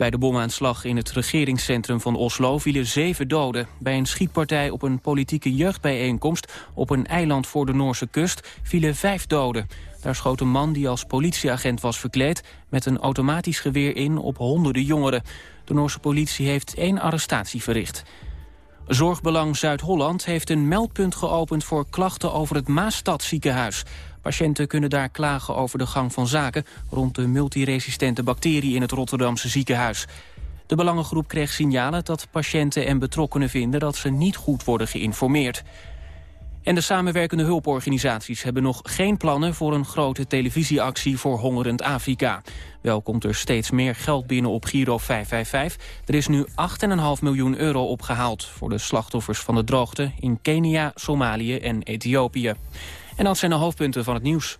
Bij de bomaanslag in het regeringscentrum van Oslo vielen zeven doden. Bij een schietpartij op een politieke jeugdbijeenkomst... op een eiland voor de Noorse kust vielen vijf doden. Daar schoot een man die als politieagent was verkleed... met een automatisch geweer in op honderden jongeren. De Noorse politie heeft één arrestatie verricht. Zorgbelang Zuid-Holland heeft een meldpunt geopend voor klachten over het Maastadziekenhuis. Patiënten kunnen daar klagen over de gang van zaken rond de multiresistente bacterie in het Rotterdamse ziekenhuis. De belangengroep kreeg signalen dat patiënten en betrokkenen vinden dat ze niet goed worden geïnformeerd. En de samenwerkende hulporganisaties hebben nog geen plannen voor een grote televisieactie voor hongerend Afrika. Wel komt er steeds meer geld binnen op Giro 555. Er is nu 8,5 miljoen euro opgehaald voor de slachtoffers van de droogte in Kenia, Somalië en Ethiopië. En dat zijn de hoofdpunten van het nieuws.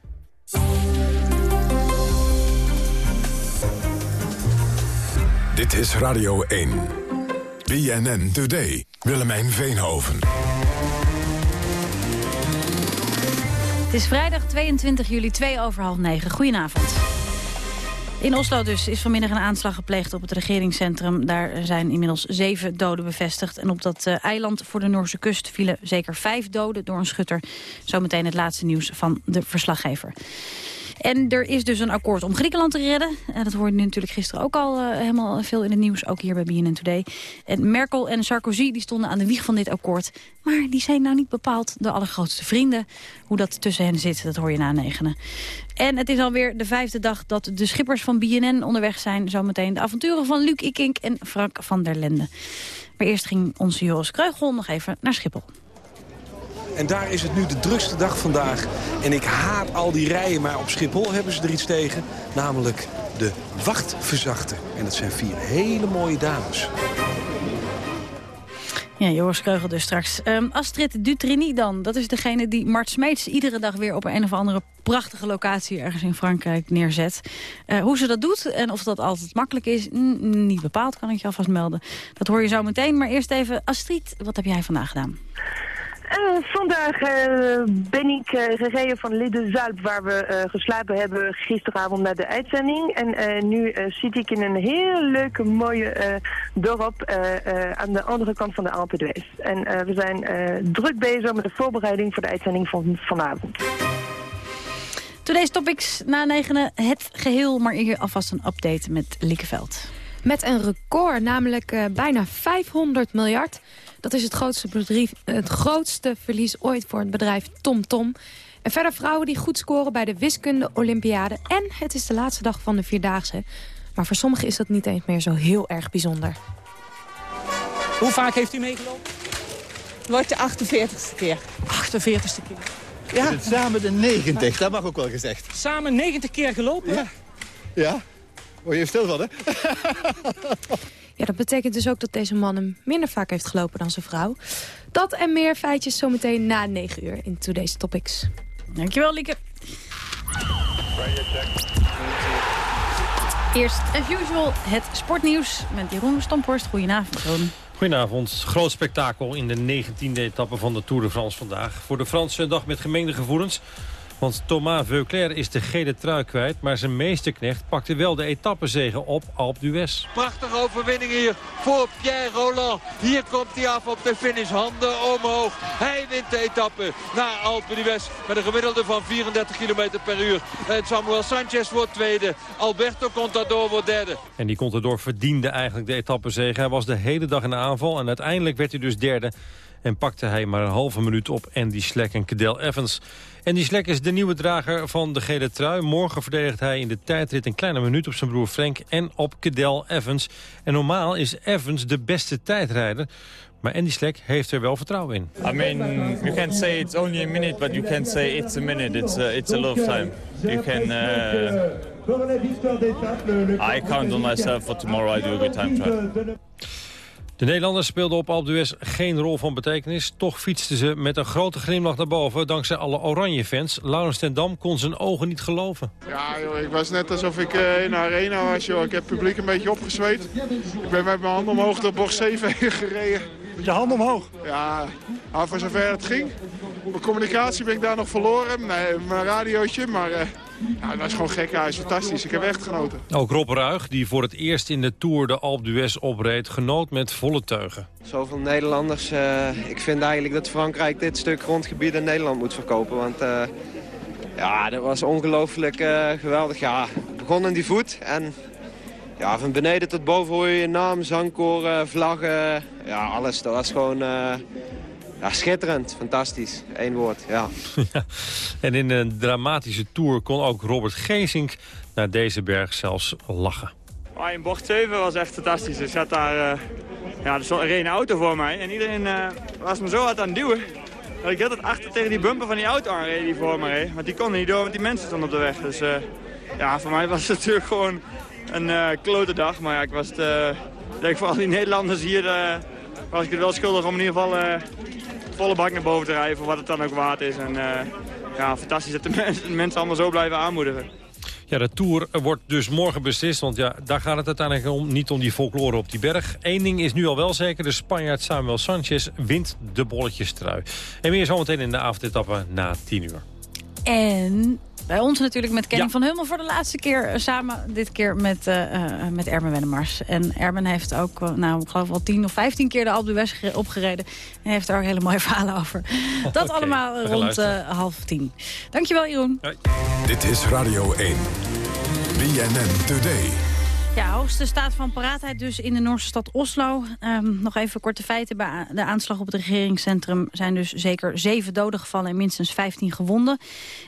Dit is Radio 1. BNN Today. Willemijn Veenhoven. Het is vrijdag 22 juli, 2 over half 9. Goedenavond. In Oslo dus is vanmiddag een aanslag gepleegd op het regeringscentrum. Daar zijn inmiddels zeven doden bevestigd. En op dat uh, eiland voor de Noorse kust vielen zeker vijf doden door een schutter. Zometeen het laatste nieuws van de verslaggever. En er is dus een akkoord om Griekenland te redden. En dat hoorde natuurlijk gisteren ook al uh, helemaal veel in het nieuws. Ook hier bij BNN Today. En Merkel en Sarkozy die stonden aan de wieg van dit akkoord. Maar die zijn nou niet bepaald de allergrootste vrienden. Hoe dat tussen hen zit, dat hoor je na negenen. En het is alweer de vijfde dag dat de schippers van BNN onderweg zijn. Zometeen de avonturen van Luc Ikink en Frank van der Lende. Maar eerst ging onze Joris Kreugel nog even naar Schiphol. En daar is het nu de drukste dag vandaag. En ik haat al die rijen, maar op Schiphol hebben ze er iets tegen. Namelijk de wachtverzachter. En dat zijn vier hele mooie dames. Ja, Joris Kreugel dus straks. Um, Astrid Dutrini dan, dat is degene die Mart Smeets iedere dag weer op een of andere prachtige locatie ergens in Frankrijk neerzet. Uh, hoe ze dat doet en of dat altijd makkelijk is, niet bepaald kan ik je alvast melden. Dat hoor je zo meteen, maar eerst even Astrid, wat heb jij vandaag gedaan? Uh, vandaag uh, ben ik uh, gereden van Lidde Zuid, waar we geslapen hebben gisteravond naar de uitzending. En nu zit ik in een heel leuke, mooie dorp aan de andere kant van de Alpen. En we zijn druk bezig met de voorbereiding voor de uitzending van vanavond. Today's Topics na negenen het geheel, maar hier alvast een update met Liekeveld. Met een record, namelijk bijna 500 miljard... Dat is het grootste, bedrijf, het grootste verlies ooit voor het bedrijf TomTom. Tom. En verder vrouwen die goed scoren bij de wiskunde Olympiade. En het is de laatste dag van de Vierdaagse. Maar voor sommigen is dat niet eens meer zo heel erg bijzonder. Hoe vaak heeft u meegelopen? Wordt de 48ste keer. 48ste keer. Ja. samen de 90, dat mag ook wel gezegd. Samen 90 keer gelopen? Ja. Ja? Word je stil van, hè? Ja, dat betekent dus ook dat deze man hem minder vaak heeft gelopen dan zijn vrouw. Dat en meer feitjes zometeen na 9 uur in Today's Topics. Dankjewel, Lieke. Eerst, as usual, het sportnieuws met Jeroen Stamphorst. Goedenavond, Jeroen. Goedenavond. Groot spektakel in de 19e etappe van de Tour de France vandaag. Voor de Franse dag met gemengde gevoelens. Want Thomas Veuclair is de gele trui kwijt, maar zijn meesterknecht pakte wel de etappezegen op Alpe d'Huez. Prachtige overwinning hier voor Pierre Roland. Hier komt hij af op de finish, handen omhoog. Hij wint de etappe naar Alpe d'Huez met een gemiddelde van 34 km per uur. En Samuel Sanchez wordt tweede, Alberto Contador wordt derde. En die Contador verdiende eigenlijk de etappezege. Hij was de hele dag in de aanval en uiteindelijk werd hij dus derde en pakte hij maar een halve minuut op Andy Slek en Cadel Evans. Andy Slek is de nieuwe drager van de gele trui. Morgen verdedigt hij in de tijdrit een kleine minuut op zijn broer Frank en op Cadel Evans. En normaal is Evans de beste tijdrijder. Maar Andy Slek heeft er wel vertrouwen in. I mean, you can say it's only a minute, but you can say it's a minute. It's a, it's a lot of time. You can. Uh, I count on myself for tomorrow. I do a good time trial. De Nederlanders speelden op Alpe d'Huez geen rol van betekenis. Toch fietsten ze met een grote glimlach naar boven... dankzij alle Oranje-fans. Laurens ten Dam kon zijn ogen niet geloven. Ja, joh, ik was net alsof ik uh, in de arena was. Joh. Ik heb het publiek een beetje opgezweet. Ik ben met mijn handen omhoog door bocht 7 gereden. Met je handen omhoog? Ja, nou, voor zover het ging. Mijn communicatie ben ik daar nog verloren. Nee, mijn radiootje, maar... Uh, ja, dat is gewoon gek. Ja, is fantastisch. Ik heb echt genoten. Ook Rob Ruig, die voor het eerst in de Tour de Alpe d'Huez opreed... genoot met volle teugen. Zoveel Nederlanders. Uh, ik vind eigenlijk dat Frankrijk dit stuk grondgebied in Nederland moet verkopen. Want uh, ja, dat was ongelooflijk uh, geweldig. Ja, het begon in die voet. En ja, van beneden tot boven hoor je je naam, zangkoren, vlaggen. Ja, alles. Dat was gewoon... Ja, schitterend. Fantastisch. Eén woord, ja. ja. En in een dramatische tour kon ook Robert Geesink naar deze berg zelfs lachen. Oh, in bocht 7 was echt fantastisch. Er zat daar... Uh, ja, er stond een auto voor mij. En iedereen uh, was me zo hard aan het duwen. Dat ik altijd achter tegen die bumper van die auto aanreed die voor me reed. Want die kon niet door, want die mensen stonden op de weg. Dus uh, ja, voor mij was het natuurlijk gewoon een klote dag. Maar ja, ik was het... ik denk voor al die Nederlanders hier... was ik het wel schuldig om in ieder geval volle bak naar boven te rijden voor wat het dan ook waard is. En uh, ja, fantastisch dat de mensen, mensen allemaal zo blijven aanmoedigen. Ja, de Tour wordt dus morgen beslist, want ja, daar gaat het uiteindelijk om, niet om die folklore op die berg. Eén ding is nu al wel zeker, de Spanjaard Samuel Sanchez wint de bolletjestrui. En meer zometeen in de avondetappe na 10 uur. En bij ons natuurlijk met Kenny van Hummel voor de laatste keer eh, samen. Dit keer met, uh, met Erben Wennemars. En Erben heeft ook, nou, ik geloof wel 10 of 15 keer de Alpe d'Huez opgereden. En heeft er ook hele mooie verhalen over. Dat allemaal rond uh, half tien. Dankjewel, Jeroen. Hoi. Dit is Radio 1. BNN Today. Ja, hoogste staat van paraatheid dus in de Noorse stad Oslo. Um, nog even korte feiten. Bij de aanslag op het regeringscentrum zijn dus zeker zeven doden gevallen en minstens 15 gewonden.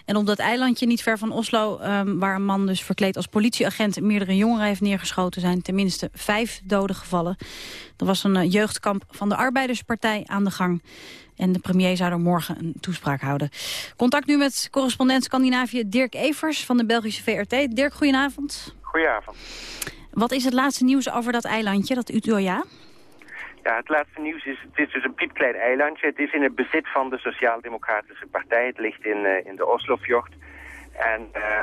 En op dat eilandje niet ver van Oslo, um, waar een man dus verkleed als politieagent meerdere jongeren heeft neergeschoten, zijn tenminste vijf doden gevallen. Er was een uh, jeugdkamp van de Arbeiderspartij aan de gang. En de premier zou er morgen een toespraak houden. Contact nu met correspondent Scandinavië Dirk Evers van de Belgische VRT. Dirk, goedenavond. Goedenavond. Wat is het laatste nieuws over dat eilandje, dat Utøya? Ja, het laatste nieuws is, het is dus een piepklein eilandje. Het is in het bezit van de Sociaal-Democratische Partij. Het ligt in, uh, in de Oslofjord. En uh,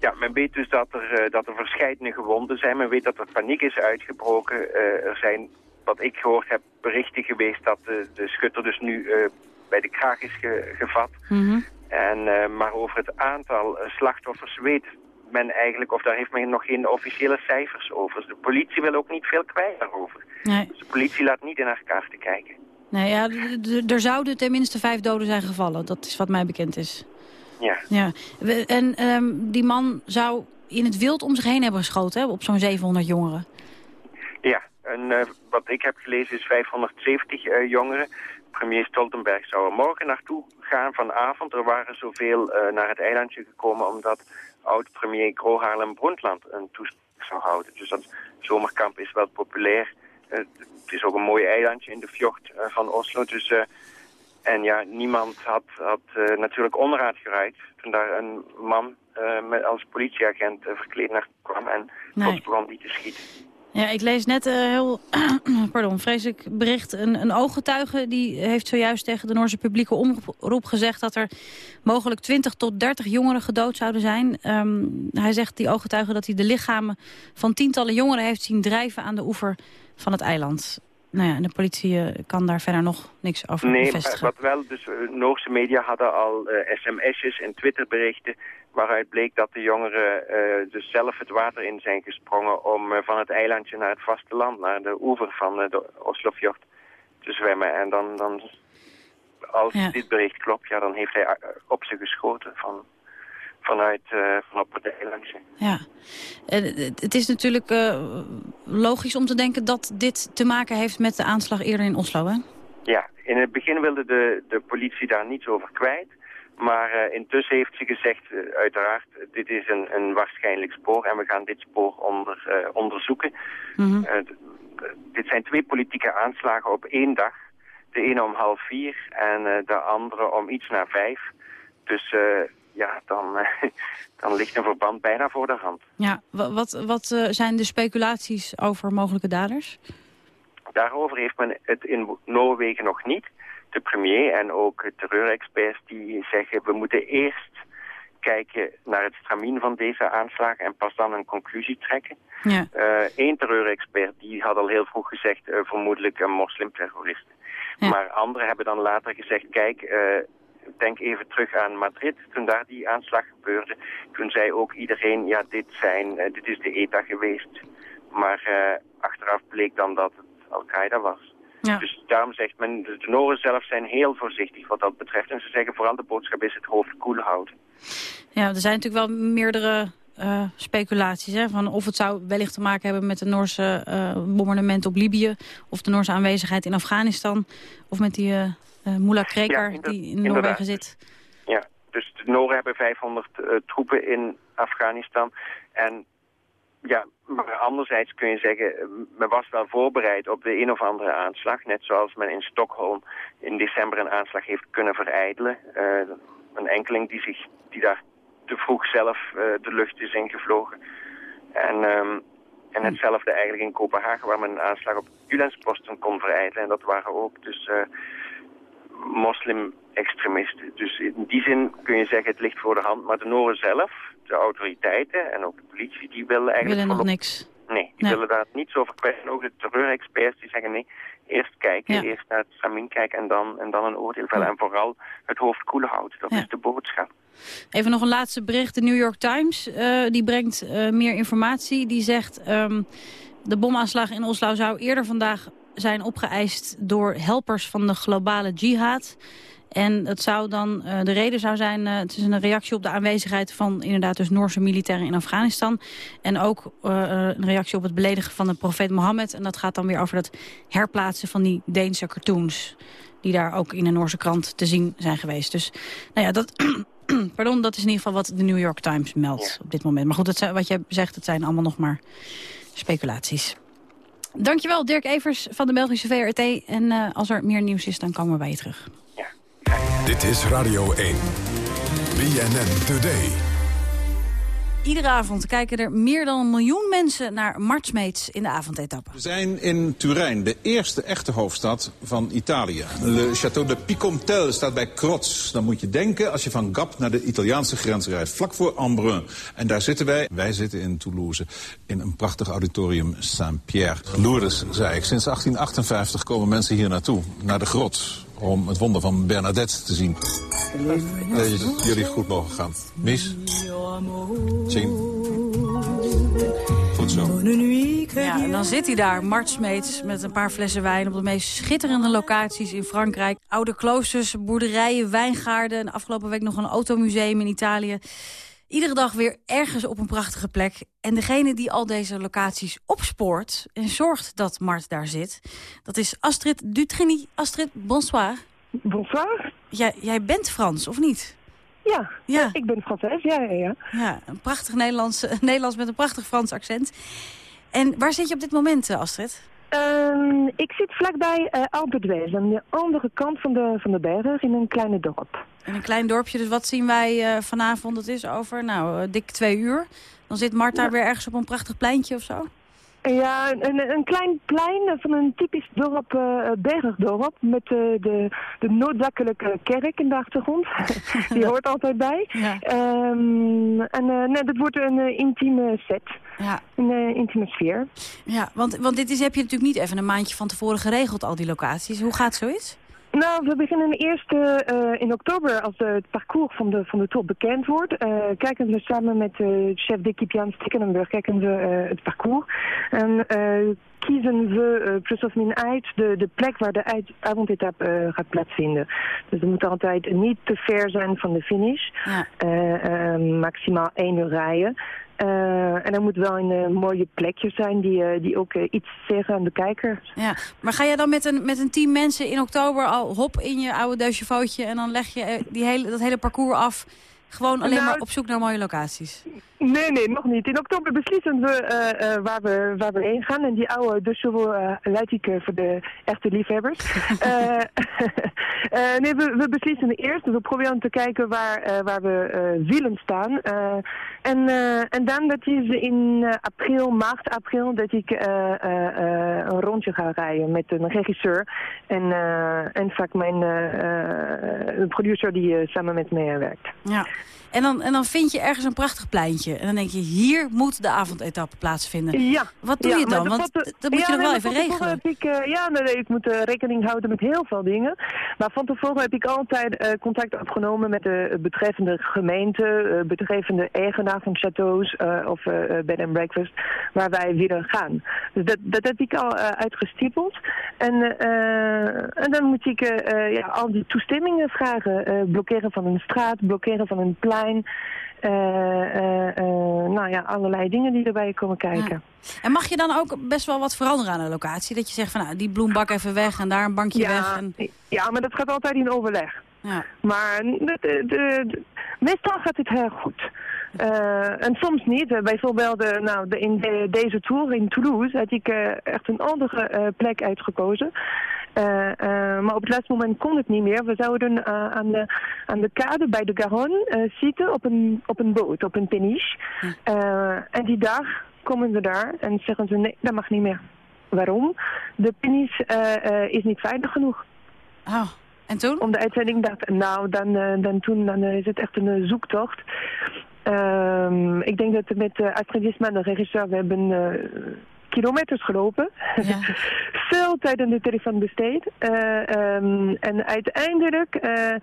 ja, men weet dus dat er, uh, dat er verscheidene gewonden zijn. Men weet dat er paniek is uitgebroken. er zijn, wat ik gehoord heb, berichten geweest dat de, de schutter dus nu bij de kraag is ge, gevat. Mm -hmm. en, maar over het aantal slachtoffers weet men eigenlijk, of daar heeft men nog geen officiële cijfers over. Dus de politie wil ook niet veel kwijt daarover. Nee. Dus de politie laat niet in haar kaarten kijken. Nee, ja, er zouden tenminste vijf doden zijn gevallen. Dat is wat mij bekend is. Ja. ja. En um, die man zou in het wild om zich heen hebben geschoten, hè, op zo'n 700 jongeren. Ja, en uh, wat ik heb gelezen is 570 uh, jongeren. Premier Stoltenberg zou er morgen naartoe gaan vanavond. Er waren zoveel uh, naar het eilandje gekomen omdat oud-premier Gro Harlem Brundtland een toespraak zou houden. Dus dat zomerkamp is wel populair. Uh, het is ook een mooi eilandje in de fjord uh, van Oslo. Dus, uh, en ja, niemand had, had natuurlijk onraad gereid toen daar een man eh, met, als politieagent verkleed naar kwam en Nee. plots begon die te schieten. Ja, ik lees net een heel pardon, vreselijk bericht. Een, een ooggetuige die heeft zojuist tegen de Noorse publieke omroep gezegd... dat er mogelijk 20 tot 30 jongeren gedood zouden zijn. Ehm, hij zegt, die ooggetuige, dat hij de lichamen van tientallen jongeren heeft zien drijven... aan de oever van het eiland. Nou ja, en de politie eh, kan daar verder nog niks over Nee, maar bevestigen. wat wel, dus eh, Noorse media hadden al eh, sms'jes en twitterberichten waaruit bleek dat de jongeren eh, dus zelf het water in zijn gesprongen om eh, van het eilandje naar het vasteland, naar de oever van eh, de Oslofjord te zwemmen. En dan, dan als Ja. dit bericht klopt, ja, dan heeft hij op ze geschoten van, vanuit van op het eilandje. Ja, het is natuurlijk logisch om te denken dat dit te maken heeft met de aanslag eerder in Oslo, hè? Ja, in het begin wilde de, de politie daar niets over kwijt. Maar eh, intussen heeft ze gezegd, eh, uiteraard, dit is een, een waarschijnlijk spoor en we gaan dit spoor onder, eh, onderzoeken. Mhm. Dit zijn twee politieke aanslagen op één dag. De ene om half vier en de andere om iets na vijf. Dus ja, dan, dan ligt een verband bijna voor de hand. Ja, wa- wat, wat zijn de speculaties over mogelijke daders? Daarover heeft men het in Noorwegen nog niet. De premier en ook terreurexperts die zeggen we moeten eerst kijken naar het stramien van deze aanslagen en pas dan een conclusie trekken. Ja. Eén terreurexpert die had al heel vroeg gezegd eh, vermoedelijk een moslimterrorist. Maar anderen hebben dan later gezegd kijk, eh, denk even terug aan Madrid toen daar die aanslag gebeurde. Toen zei ook iedereen ja dit, zijn, eh, dit is de ETA geweest. Maar eh, achteraf bleek dan dat het Al-Qaeda was. Ja. Dus daarom zegt men, de Noren zelf zijn heel voorzichtig wat dat betreft. En ze zeggen vooral de boodschap is het hoofd koel houden. Ja, er zijn natuurlijk wel meerdere eh, speculaties. Hè, van of het zou wellicht te maken hebben met de Noorse eh bombardement op Libië... of de Noorse aanwezigheid in Afghanistan... of met die eh, Mullah Krekar inder- die in. Noorwegen zit. Ja, dus de Noren hebben 500 eh, troepen in Afghanistan. En ja, maar anderzijds kun je zeggen, eh, men was wel voorbereid op de een of andere aanslag. Net zoals men in Stockholm in december een aanslag heeft kunnen verijdelen. Eh, een enkeling die, zich, die daar te vroeg zelf eh, de lucht is ingevlogen. En, ehm, en hetzelfde eigenlijk in Kopenhagen, waar men een aanslag op Julensposten kon verijdelen. En dat waren ook dus moslim-extremisten. Dus in die zin kun je zeggen, het ligt voor de hand. Maar de Noren zelf, de autoriteiten en ook de politie, die willen eigenlijk... willen nog niks. Nee, die Nee. willen daar niets over kwijt. En ook de terreurexperts die zeggen nee, eerst kijken, Ja. eerst naar het Samin kijken en dan, en dan een oordeel vellen. En vooral het hoofd koel houden, dat Ja. is de boodschap. Even nog een laatste bericht. De New York Times eh, die brengt eh, meer informatie. Die zegt ehm, de bomaanslag in Oslo zou eerder vandaag zijn opgeëist door helpers van de globale jihad. En het zou dan, eh, de reden zou zijn, eh, het is een reactie op de aanwezigheid van inderdaad dus Noorse militairen in Afghanistan. En ook eh, een reactie op het beledigen van de profeet Mohammed. En dat gaat dan weer over dat herplaatsen van die Deense cartoons. Die daar ook in een Noorse krant te zien zijn geweest. Dus nou ja, dat, pardon, dat is in ieder geval wat de New York Times meldt op dit moment. Maar goed, dat zijn, wat jij zegt, het zijn allemaal nog maar speculaties. Dankjewel, Dirk Evers van de Belgische VRT. En als er meer nieuws is, dan komen we bij je terug. Dit is Radio 1. BNN Today. Iedere avond kijken er meer dan een miljoen mensen naar Martsmeets in de avondetappe. We zijn in Turijn, de eerste echte hoofdstad van Italië. Le Château de Picomtel staat bij Croz. Dan moet je denken als je van Gap naar de Italiaanse grens rijdt. Vlak voor Embrun. En daar zitten wij, wij zitten in Toulouse, in een prachtig auditorium Saint-Pierre. Lourdes, zei ik. Sinds 1858 komen mensen hier naartoe, naar de grot. Om het wonder van Bernadette te zien. Dat jullie goed mogen gaan. Mies? Zien? Goed zo. Ja, en dan zit hij daar, Martsmeets, met een paar flessen wijn... op de meest schitterende locaties in Frankrijk. Oude kloosters, boerderijen, wijngaarden... en afgelopen week nog een automuseum in Italië. Iedere dag weer ergens op een prachtige plek. En degene die al deze locaties opspoort... en zorgt dat Mart daar zit... dat is Astrid Dutrini. Astrid, bonsoir. Bonsoir. Jij, jij bent Frans, of niet? Ja, ja. ik ben Franses, ja, ja, ja. Ja, een prachtig Nederlands, eh, Nederlands met een prachtig Frans accent. En waar zit je op dit moment, eh, Astrid? Ehm, ik zit vlakbij uh, Alpendwijs, aan de andere kant van de, van de berg, in een kleine dorp. In een klein dorpje, dus wat zien wij vanavond? Het is over, nou, dik twee uur. Dan zit Mart daar weer ergens op een prachtig pleintje of zo? Ja, een, een klein plein van een typisch dorp, uh, bergdorp, met uh, de, de noodzakelijke kerk in de achtergrond. Die hoort altijd bij. Ja. Um, en uh, nee, dat wordt een intieme set. Ja. Een intieme sfeer. Ja, want, want dit is, heb je natuurlijk niet even een maandje van tevoren geregeld, al die locaties. Hoe gaat zoiets? Nou, we beginnen eerst uh, in oktober als uh, het parcours van de, van de top bekend wordt. Uh, kijken we samen met chef d'équipe Jan Stickenenburg kijken we het parcours. En kiezen we plus of min uit de, de plek waar de avondetappe gaat plaatsvinden. Dus we moeten altijd niet te ver zijn van de finish. Ja. maximaal één uur rijden. Uh, en er moet wel een uh, mooie plekje zijn die, uh, die ook iets zeggen aan de kijker. Ja, maar ga je dan met een, met een team mensen in oktober al hop in je oude deusjevootje... en dan leg je die hele, dat hele parcours af gewoon alleen nou, maar op zoek naar mooie locaties? Nee, nee, nog niet. In oktober beslissen we uh, uh, waar, we, waar we heen gaan. En die oude Dusseldorf uh, leid ik voor de echte liefhebbers. nee, we, we beslissen eerst. We proberen te kijken waar, waar we willen staan. en, en dan dat is in april, maart, april, dat ik een rondje ga rijden met een regisseur. En, en vaak mijn producer die samen met mij werkt. Ja. En dan, en dan vind je ergens een prachtig pleintje. En dan denk je, hier moet de avondetappe plaatsvinden. Ja. Wat doe je dan? Want dat moet je nog wel even regelen. Heb ik, uh, ja, nee, ik moet uh, rekening houden met heel veel dingen. Maar van tevoren heb ik altijd uh, contact opgenomen met de betreffende gemeente, betreffende eigenaar van chateaus of bed and breakfast, waar wij willen gaan. Dus dat, dat heb ik al uitgestippeld. En, en dan moet ik ja, al die toestemmingen vragen. blokkeren van een straat, blokkeren van een plein uh, nou ja, allerlei dingen die erbij komen kijken. En mag je dan ook best wel wat veranderen aan de locatie? Dat je zegt van nou, die bloembak even weg en daar een bankje ja, weg. En... Ja, maar dat gaat altijd in overleg. Ja. Maar de, de, meestal gaat het heel goed. Uh, en soms niet. bijvoorbeeld uh, nou, de, in de, deze tour in Toulouse had ik uh, echt een andere plek uitgekozen. Uh, uh, maar op het laatste moment kon het niet meer. We zouden uh, aan, de, aan de kade bij de Garonne zitten op een, op een boot, op een peniche. en die dag komen we daar en zeggen ze nee, dat mag niet meer. Waarom? De peniche is niet veilig genoeg. Oh. En toen? Om de uitzending dacht nou, dan, dan toen dan, is het echt een zoektocht. Um, ik denk dat met uh, Astrid Gisman, de regisseur, we hebben kilometers gelopen. Ja. Veel tijd aan de telefoon besteed. Uh, um, en uiteindelijk... Uh,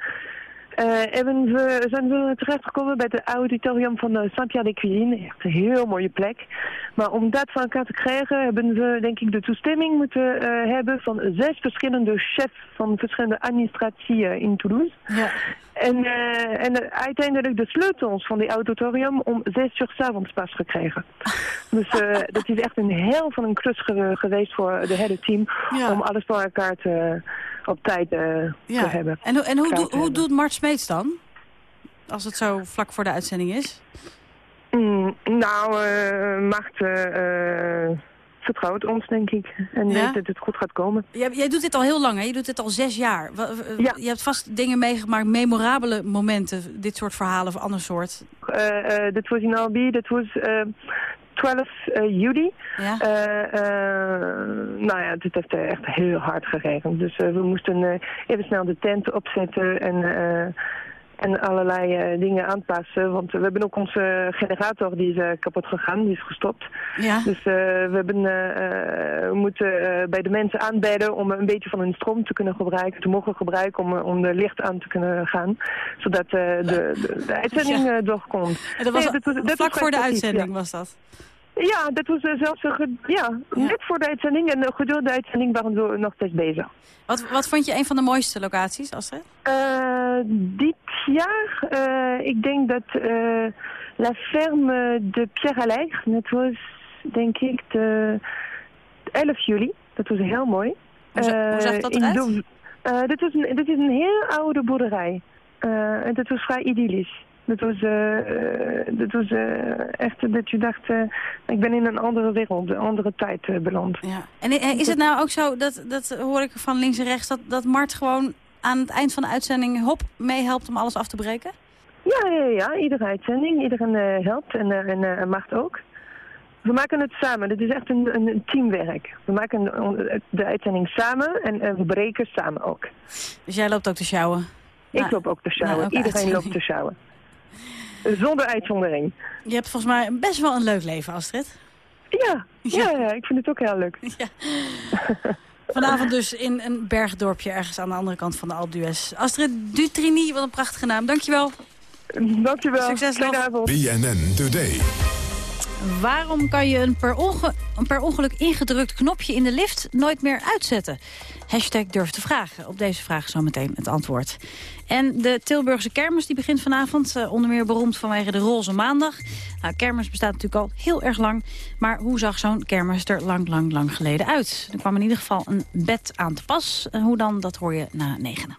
hebben we, zijn we terechtgekomen bij het auditorium van uh, Saint-Pierre de Cuisine. Echt een heel mooie plek. Maar om dat van elkaar te krijgen hebben we denk ik de toestemming moeten uh, hebben van zes verschillende chefs van verschillende administraties in Toulouse. Ja. En, uh, en uiteindelijk de sleutels van die auditorium om zes uur s avonds pas gekregen. dus uh, dat is echt een heel van een klus ge geweest voor de hele team ja. om alles voor elkaar te, op tijd ja. te hebben. En, en hoe, do hoe doet Mart Smeets dan? Als het zo vlak voor de uitzending is? Mm, nou, Mart vertrouwt ons, denk ik. En ja? weet dat het goed gaat komen. Jij, jij, doet dit al heel lang, hè? Je doet dit al zes jaar. Ja. Je hebt vast dingen meegemaakt, memorabele momenten. Dit soort verhalen of ander soort. Uh, uh, dit was in Albi, dit was... Uh, 12 juli. Ja. nou ja, het heeft echt heel hard geregend. Dus we moesten even snel de tent opzetten en en allerlei uh, dingen aanpassen. Want we hebben ook onze generator, die is uh, kapot gegaan, die is gestopt. Ja. Dus uh, we, hebben, we moeten bij de mensen aanbellen om een beetje van hun stroom te kunnen gebruiken, te mogen gebruiken om, om de licht aan te kunnen gaan. Zodat de, de, de, uitzending ja. doorkomt. En dat was, nee, dat was, dat vlak voor de uitzending ja. was dat? Ja, dat was zelfs een, ja, ja, net voor de uitzending en gedurende de uitzending waren we nog steeds bezig. Wat, wat vond je een van de mooiste locaties, Astrid? Uh, dit jaar, uh, ik denk dat uh, La Ferme de Pierre Allègre, dat was denk ik de 11 juli. Dat was heel mooi. Hoe, hoe zag dat eruit? dit, was een, dit is een heel oude boerderij. en dat was vrij idyllisch. Dat was, uh, dat was uh, echt dat je dacht, uh, ik ben in een andere wereld, een andere tijd beland. Ja. En is het nou ook zo, dat, dat hoor ik van links en rechts, dat, dat Mart gewoon aan het eind van de uitzending hop meehelpt om alles af te breken? Ja, ja, ja. Iedere uitzending. Iedereen eh, helpt en, en Macht ook. We maken het samen. Dit is echt een, een teamwerk. We maken de uitzending samen en we breken samen ook. Dus jij loopt ook te sjouwen? Ik nou, loop ook te sjouwen. Nou, Iedereen loopt te sjouwen. Zonder uitzondering. Je hebt volgens mij best wel een leuk leven, Astrid. Ja, ja, ja, ik vind het ook heel leuk. Ja. Vanavond dus in een bergdorpje ergens aan de andere kant van de Alpe d'Huez. Astrid Dutrini, wat een prachtige naam. Dankjewel. Dankjewel. Succes nog. BNN Today. Waarom kan je een per, onge een per ongeluk ingedrukt knopje in de lift nooit meer uitzetten? Hashtag durf te vragen. Op deze vraag zometeen het antwoord. En de Tilburgse kermis die begint vanavond. Uh, onder meer beroemd vanwege de Roze Maandag. Nou, kermis bestaat natuurlijk al heel erg lang. Maar hoe zag zo'n kermis er lang, lang, lang geleden uit? Er kwam in ieder geval een bed aan te pas. Uh, hoe dan, dat hoor je na negenen.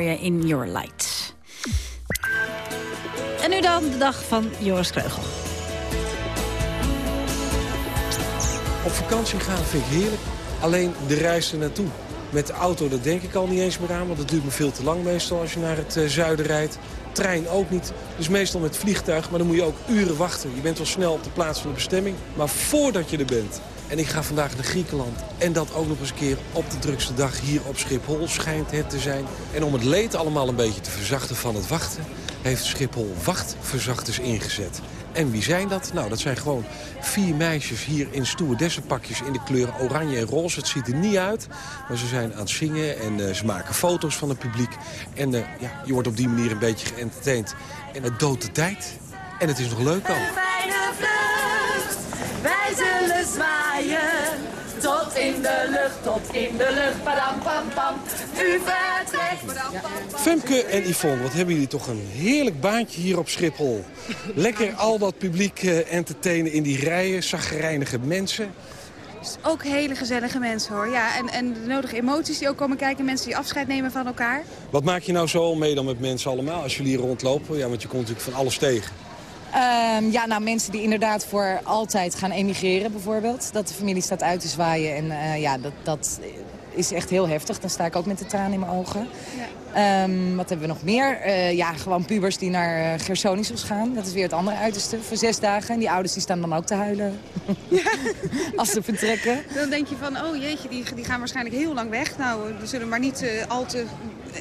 In Your Light. En nu dan de dag van Joris Kreugel. Op vakantie gaan vind ik heerlijk. Alleen de reis er naartoe. Met de auto, dat denk ik al niet eens meer aan. Want dat duurt me veel te lang meestal als je naar het uh, zuiden rijdt. Trein ook niet. Dus meestal met vliegtuig. Maar dan moet je ook uren wachten. Je bent wel snel op de plaats van de bestemming. Maar voordat je er bent, en ik ga vandaag naar Griekenland. En dat ook nog eens een keer op de drukste dag hier op Schiphol schijnt het te zijn. En om het leed allemaal een beetje te verzachten van het wachten... heeft Schiphol wachtverzachters ingezet. En wie zijn dat? Nou, dat zijn gewoon vier meisjes hier in stewardessenpakjes in de kleuren oranje en roze. Het ziet er niet uit, maar ze zijn aan het zingen en uh, ze maken foto's van het publiek. En uh, ja, je wordt op die manier een beetje geëntertaind. En het doodt de tijd. En het is nog leuk ook. Wij zullen zwaaien tot in de lucht, tot in de lucht. Padam, pam, pam. U vertrekt Femke en Yvonne, wat hebben jullie toch een heerlijk baantje hier op Schiphol. Lekker al dat publiek eh, entertainen in die rijen, zagrijnige mensen. Ook hele gezellige mensen hoor. Ja, en, en de nodige emoties die ook komen kijken. Mensen die afscheid nemen van elkaar. Wat maak je nou zo mee dan met mensen allemaal als jullie hier rondlopen? Ja, want je komt natuurlijk van alles tegen. Ehm, ja, nou mensen die inderdaad voor altijd gaan emigreren bijvoorbeeld. Dat de familie staat uit te zwaaien. En eh, ja, dat, dat is echt heel heftig. Dan sta ik ook met de tranen in mijn ogen. Ja. Ehm, wat hebben we nog meer? Uh, ja, gewoon pubers die naar uh, Gersonisos gaan. Dat is weer het andere uiterste. Voor zes dagen. En die ouders die staan dan ook te huilen. Ja. Als ze vertrekken. Dan denk je van, oh jeetje, die, die gaan waarschijnlijk heel lang weg. Nou, we zullen maar niet uh, al te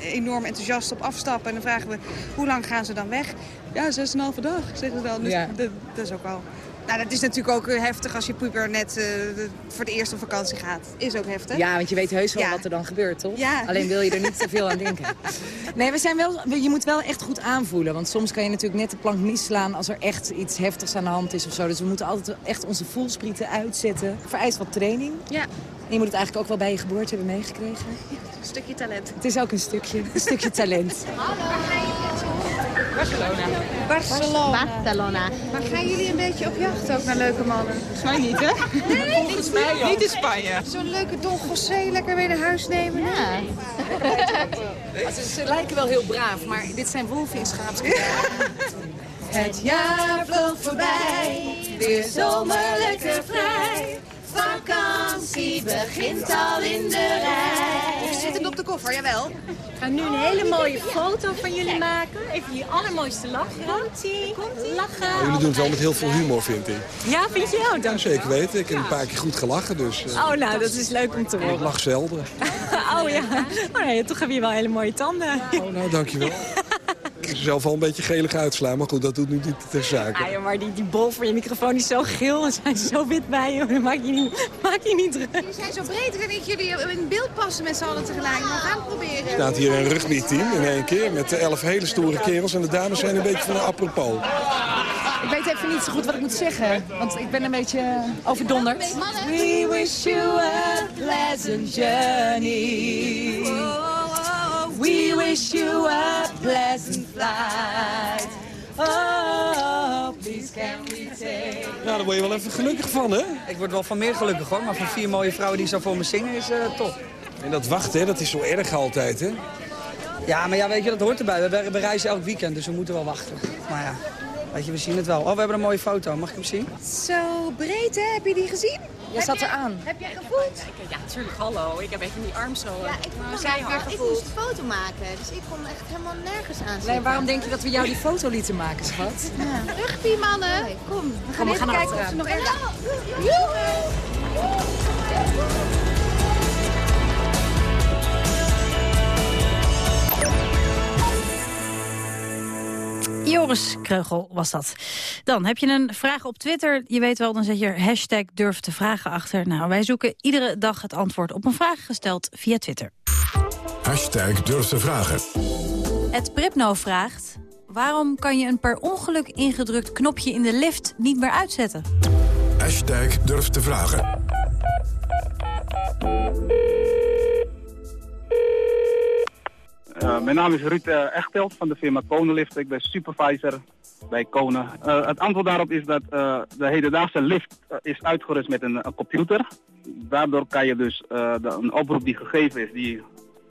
enorm enthousiast op afstappen. En dan vragen we, hoe lang gaan ze dan weg? Ja, zes en een halve dag, zeggen ze dan. Dus ja. dat, dat is ook wel... Nou, dat is natuurlijk ook heftig als je puber net uh, voor de eerste vakantie gaat. Is ook heftig. Ja, want je weet heus wel ja. wat er dan gebeurt, toch? Ja. Alleen wil je er niet te veel aan denken. Nee, we zijn wel, je moet wel echt goed aanvoelen. Want soms kan je natuurlijk net de plank misslaan als er echt iets heftigs aan de hand is of zo. Dus we moeten altijd echt onze voelsprieten uitzetten. Vereist wat training. Ja. En je moet het eigenlijk ook wel bij je geboorte hebben meegekregen. Ja, een stukje talent. Het is ook een stukje, een stukje talent. Barcelona. Barcelona. Barcelona. Maar gaan jullie een beetje op jacht ook naar leuke mannen? Volgens mij niet, hè? Nee, Volgens mij ook. Niet in Spanje. Zo'n leuke Don José lekker weer naar huis nemen. Ja. Ze lijken wel heel braaf, maar dit zijn wolven in schaapskleren. Het jaar vloog voorbij, weer zomer lekker vrij. Vakantie begint al in de rij. Zit het op de koffer, jawel. Ik ga nu een hele mooie foto van jullie maken. Even je allermooiste lachen. Komt-ie. Komt lachen. jullie doen het wel met heel veel humor, vind ik. Ja, vind je ook? Ja, zeker weten. Ik heb een paar keer goed gelachen, dus... Uh... Oh, nou, dat is leuk om te horen. Ik lach zelden. oh ja. Oh, nee, toch heb je wel hele mooie tanden. Oh, nou, dankjewel. Ik zelf al een beetje gelig uitslaan, maar goed, dat doet nu niet ter zake. Ah, ja, maar die, die bol voor je microfoon is zo geel en zijn zo wit bij je. Dan maak je niet, maak je niet druk. Jullie zijn zo breed, kan ik jullie in beeld passen met z'n allen tegelijk. We gaan het proberen. Er staat hier een rugbyteam in één keer met elf hele stoere kerels. En de dames zijn een beetje van een apropos. Ik weet even niet zo goed wat ik moet zeggen, want ik ben een beetje overdonderd. We wish you a pleasant journey. We wish you a pleasant flight. Oh, please can we take... Nou, daar word je wel even gelukkig van, hè? Ik word wel van meer gelukkig, hoor. Maar van vier mooie vrouwen die zo voor me zingen is uh, top. En dat wachten, hè, dat is zo erg altijd, hè? Ja, maar ja, weet je, dat hoort erbij. We, we reizen elk weekend, dus we moeten wel wachten. Maar ja, weet je, we zien het wel. Oh, we hebben een mooie foto. Mag ik hem zien? Zo breed, hè? Heb je die gezien? Jij zat eraan. Heb jij gevoeld? Ja, natuurlijk. Hallo. Ik heb even die arm zo. Ja, ik, zijn weer ik moest een foto maken. Dus ik kon echt helemaal nergens aan zitten. Nee, waarom denk je dat we jou die foto lieten maken, schat? Ja. Rugby, mannen. Kom, we gaan Kom, we even gaan kijken of ze nog ergens... Joris Kreugel was dat. Dan heb je een vraag op Twitter. Je weet wel, dan zet je hashtag durf te vragen achter. Nou, wij zoeken iedere dag het antwoord op een vraag gesteld via Twitter. Hashtag durf te vragen. Het Pripno vraagt... waarom kan je een per ongeluk ingedrukt knopje in de lift niet meer uitzetten? Hashtag durf te vragen. Uh, mijn naam is Ruud uh, van de firma Konenlift. Ik ben supervisor bij Konen. Uh, het antwoord daarop is dat de hedendaagse lift is uitgerust met een, computer. Daardoor kan je dus een oproep die gegeven is, die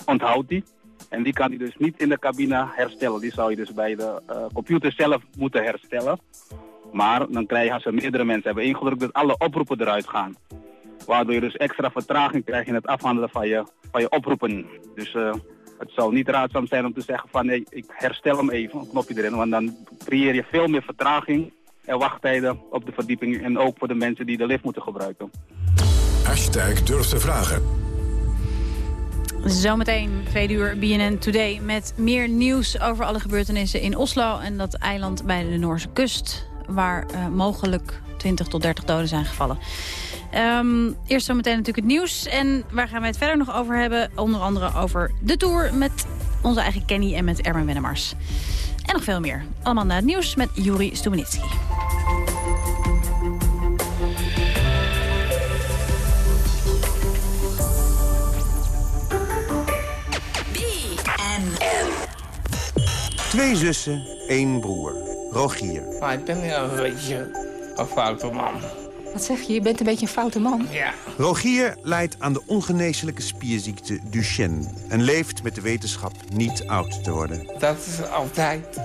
onthoudt die. En die kan hij dus niet in de cabine herstellen. Die zou je dus bij de computer zelf moeten herstellen. Maar dan krijg je als er meerdere mensen hebben ingedrukt dat alle oproepen eruit gaan. Waardoor je dus extra vertraging krijgt in het afhandelen van je, van je oproepen. Dus het zou niet raadzaam zijn om te zeggen van nee, ik herstel hem even, een knopje erin. Want dan creëer je veel meer vertraging en wachttijden op de verdieping. En ook voor de mensen die de lift moeten gebruiken. Hashtag durf te vragen. Zometeen, tweede uur BNN Today met meer nieuws over alle gebeurtenissen in Oslo... en dat eiland bij de Noorse kust, waar uh, mogelijk 20 tot 30 doden zijn gevallen. Um, eerst zometeen natuurlijk het nieuws. En waar gaan wij het verder nog over hebben? Onder andere over de Tour met onze eigen Kenny en met Erwin Wennemars. En nog veel meer. Allemaal naar het nieuws met Juri Stubenitski. Twee zussen, één broer. Rogier. Maar ik ben een beetje een foute man. Wat zeg je? Je bent een beetje een foute man. Ja. Rogier lijdt aan de ongeneeslijke spierziekte Duchenne... en leeft met de wetenschap niet oud te worden. Dat is altijd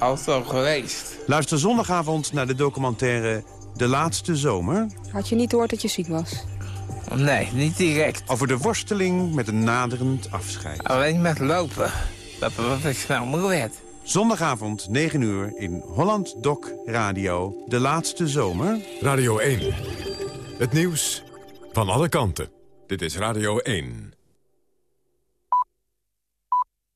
al zo geweest. Luister zondagavond naar de documentaire De Laatste Zomer... Had je niet gehoord dat je ziek was? Nee, niet direct. over de worsteling met een naderend afscheid. Alleen met lopen. Dat wat ik snel moe werd. Zondagavond, 9 uur, in Holland Doc Radio. De Laatste Zomer. Radio 1. Het nieuws van alle kanten. Dit is Radio 1.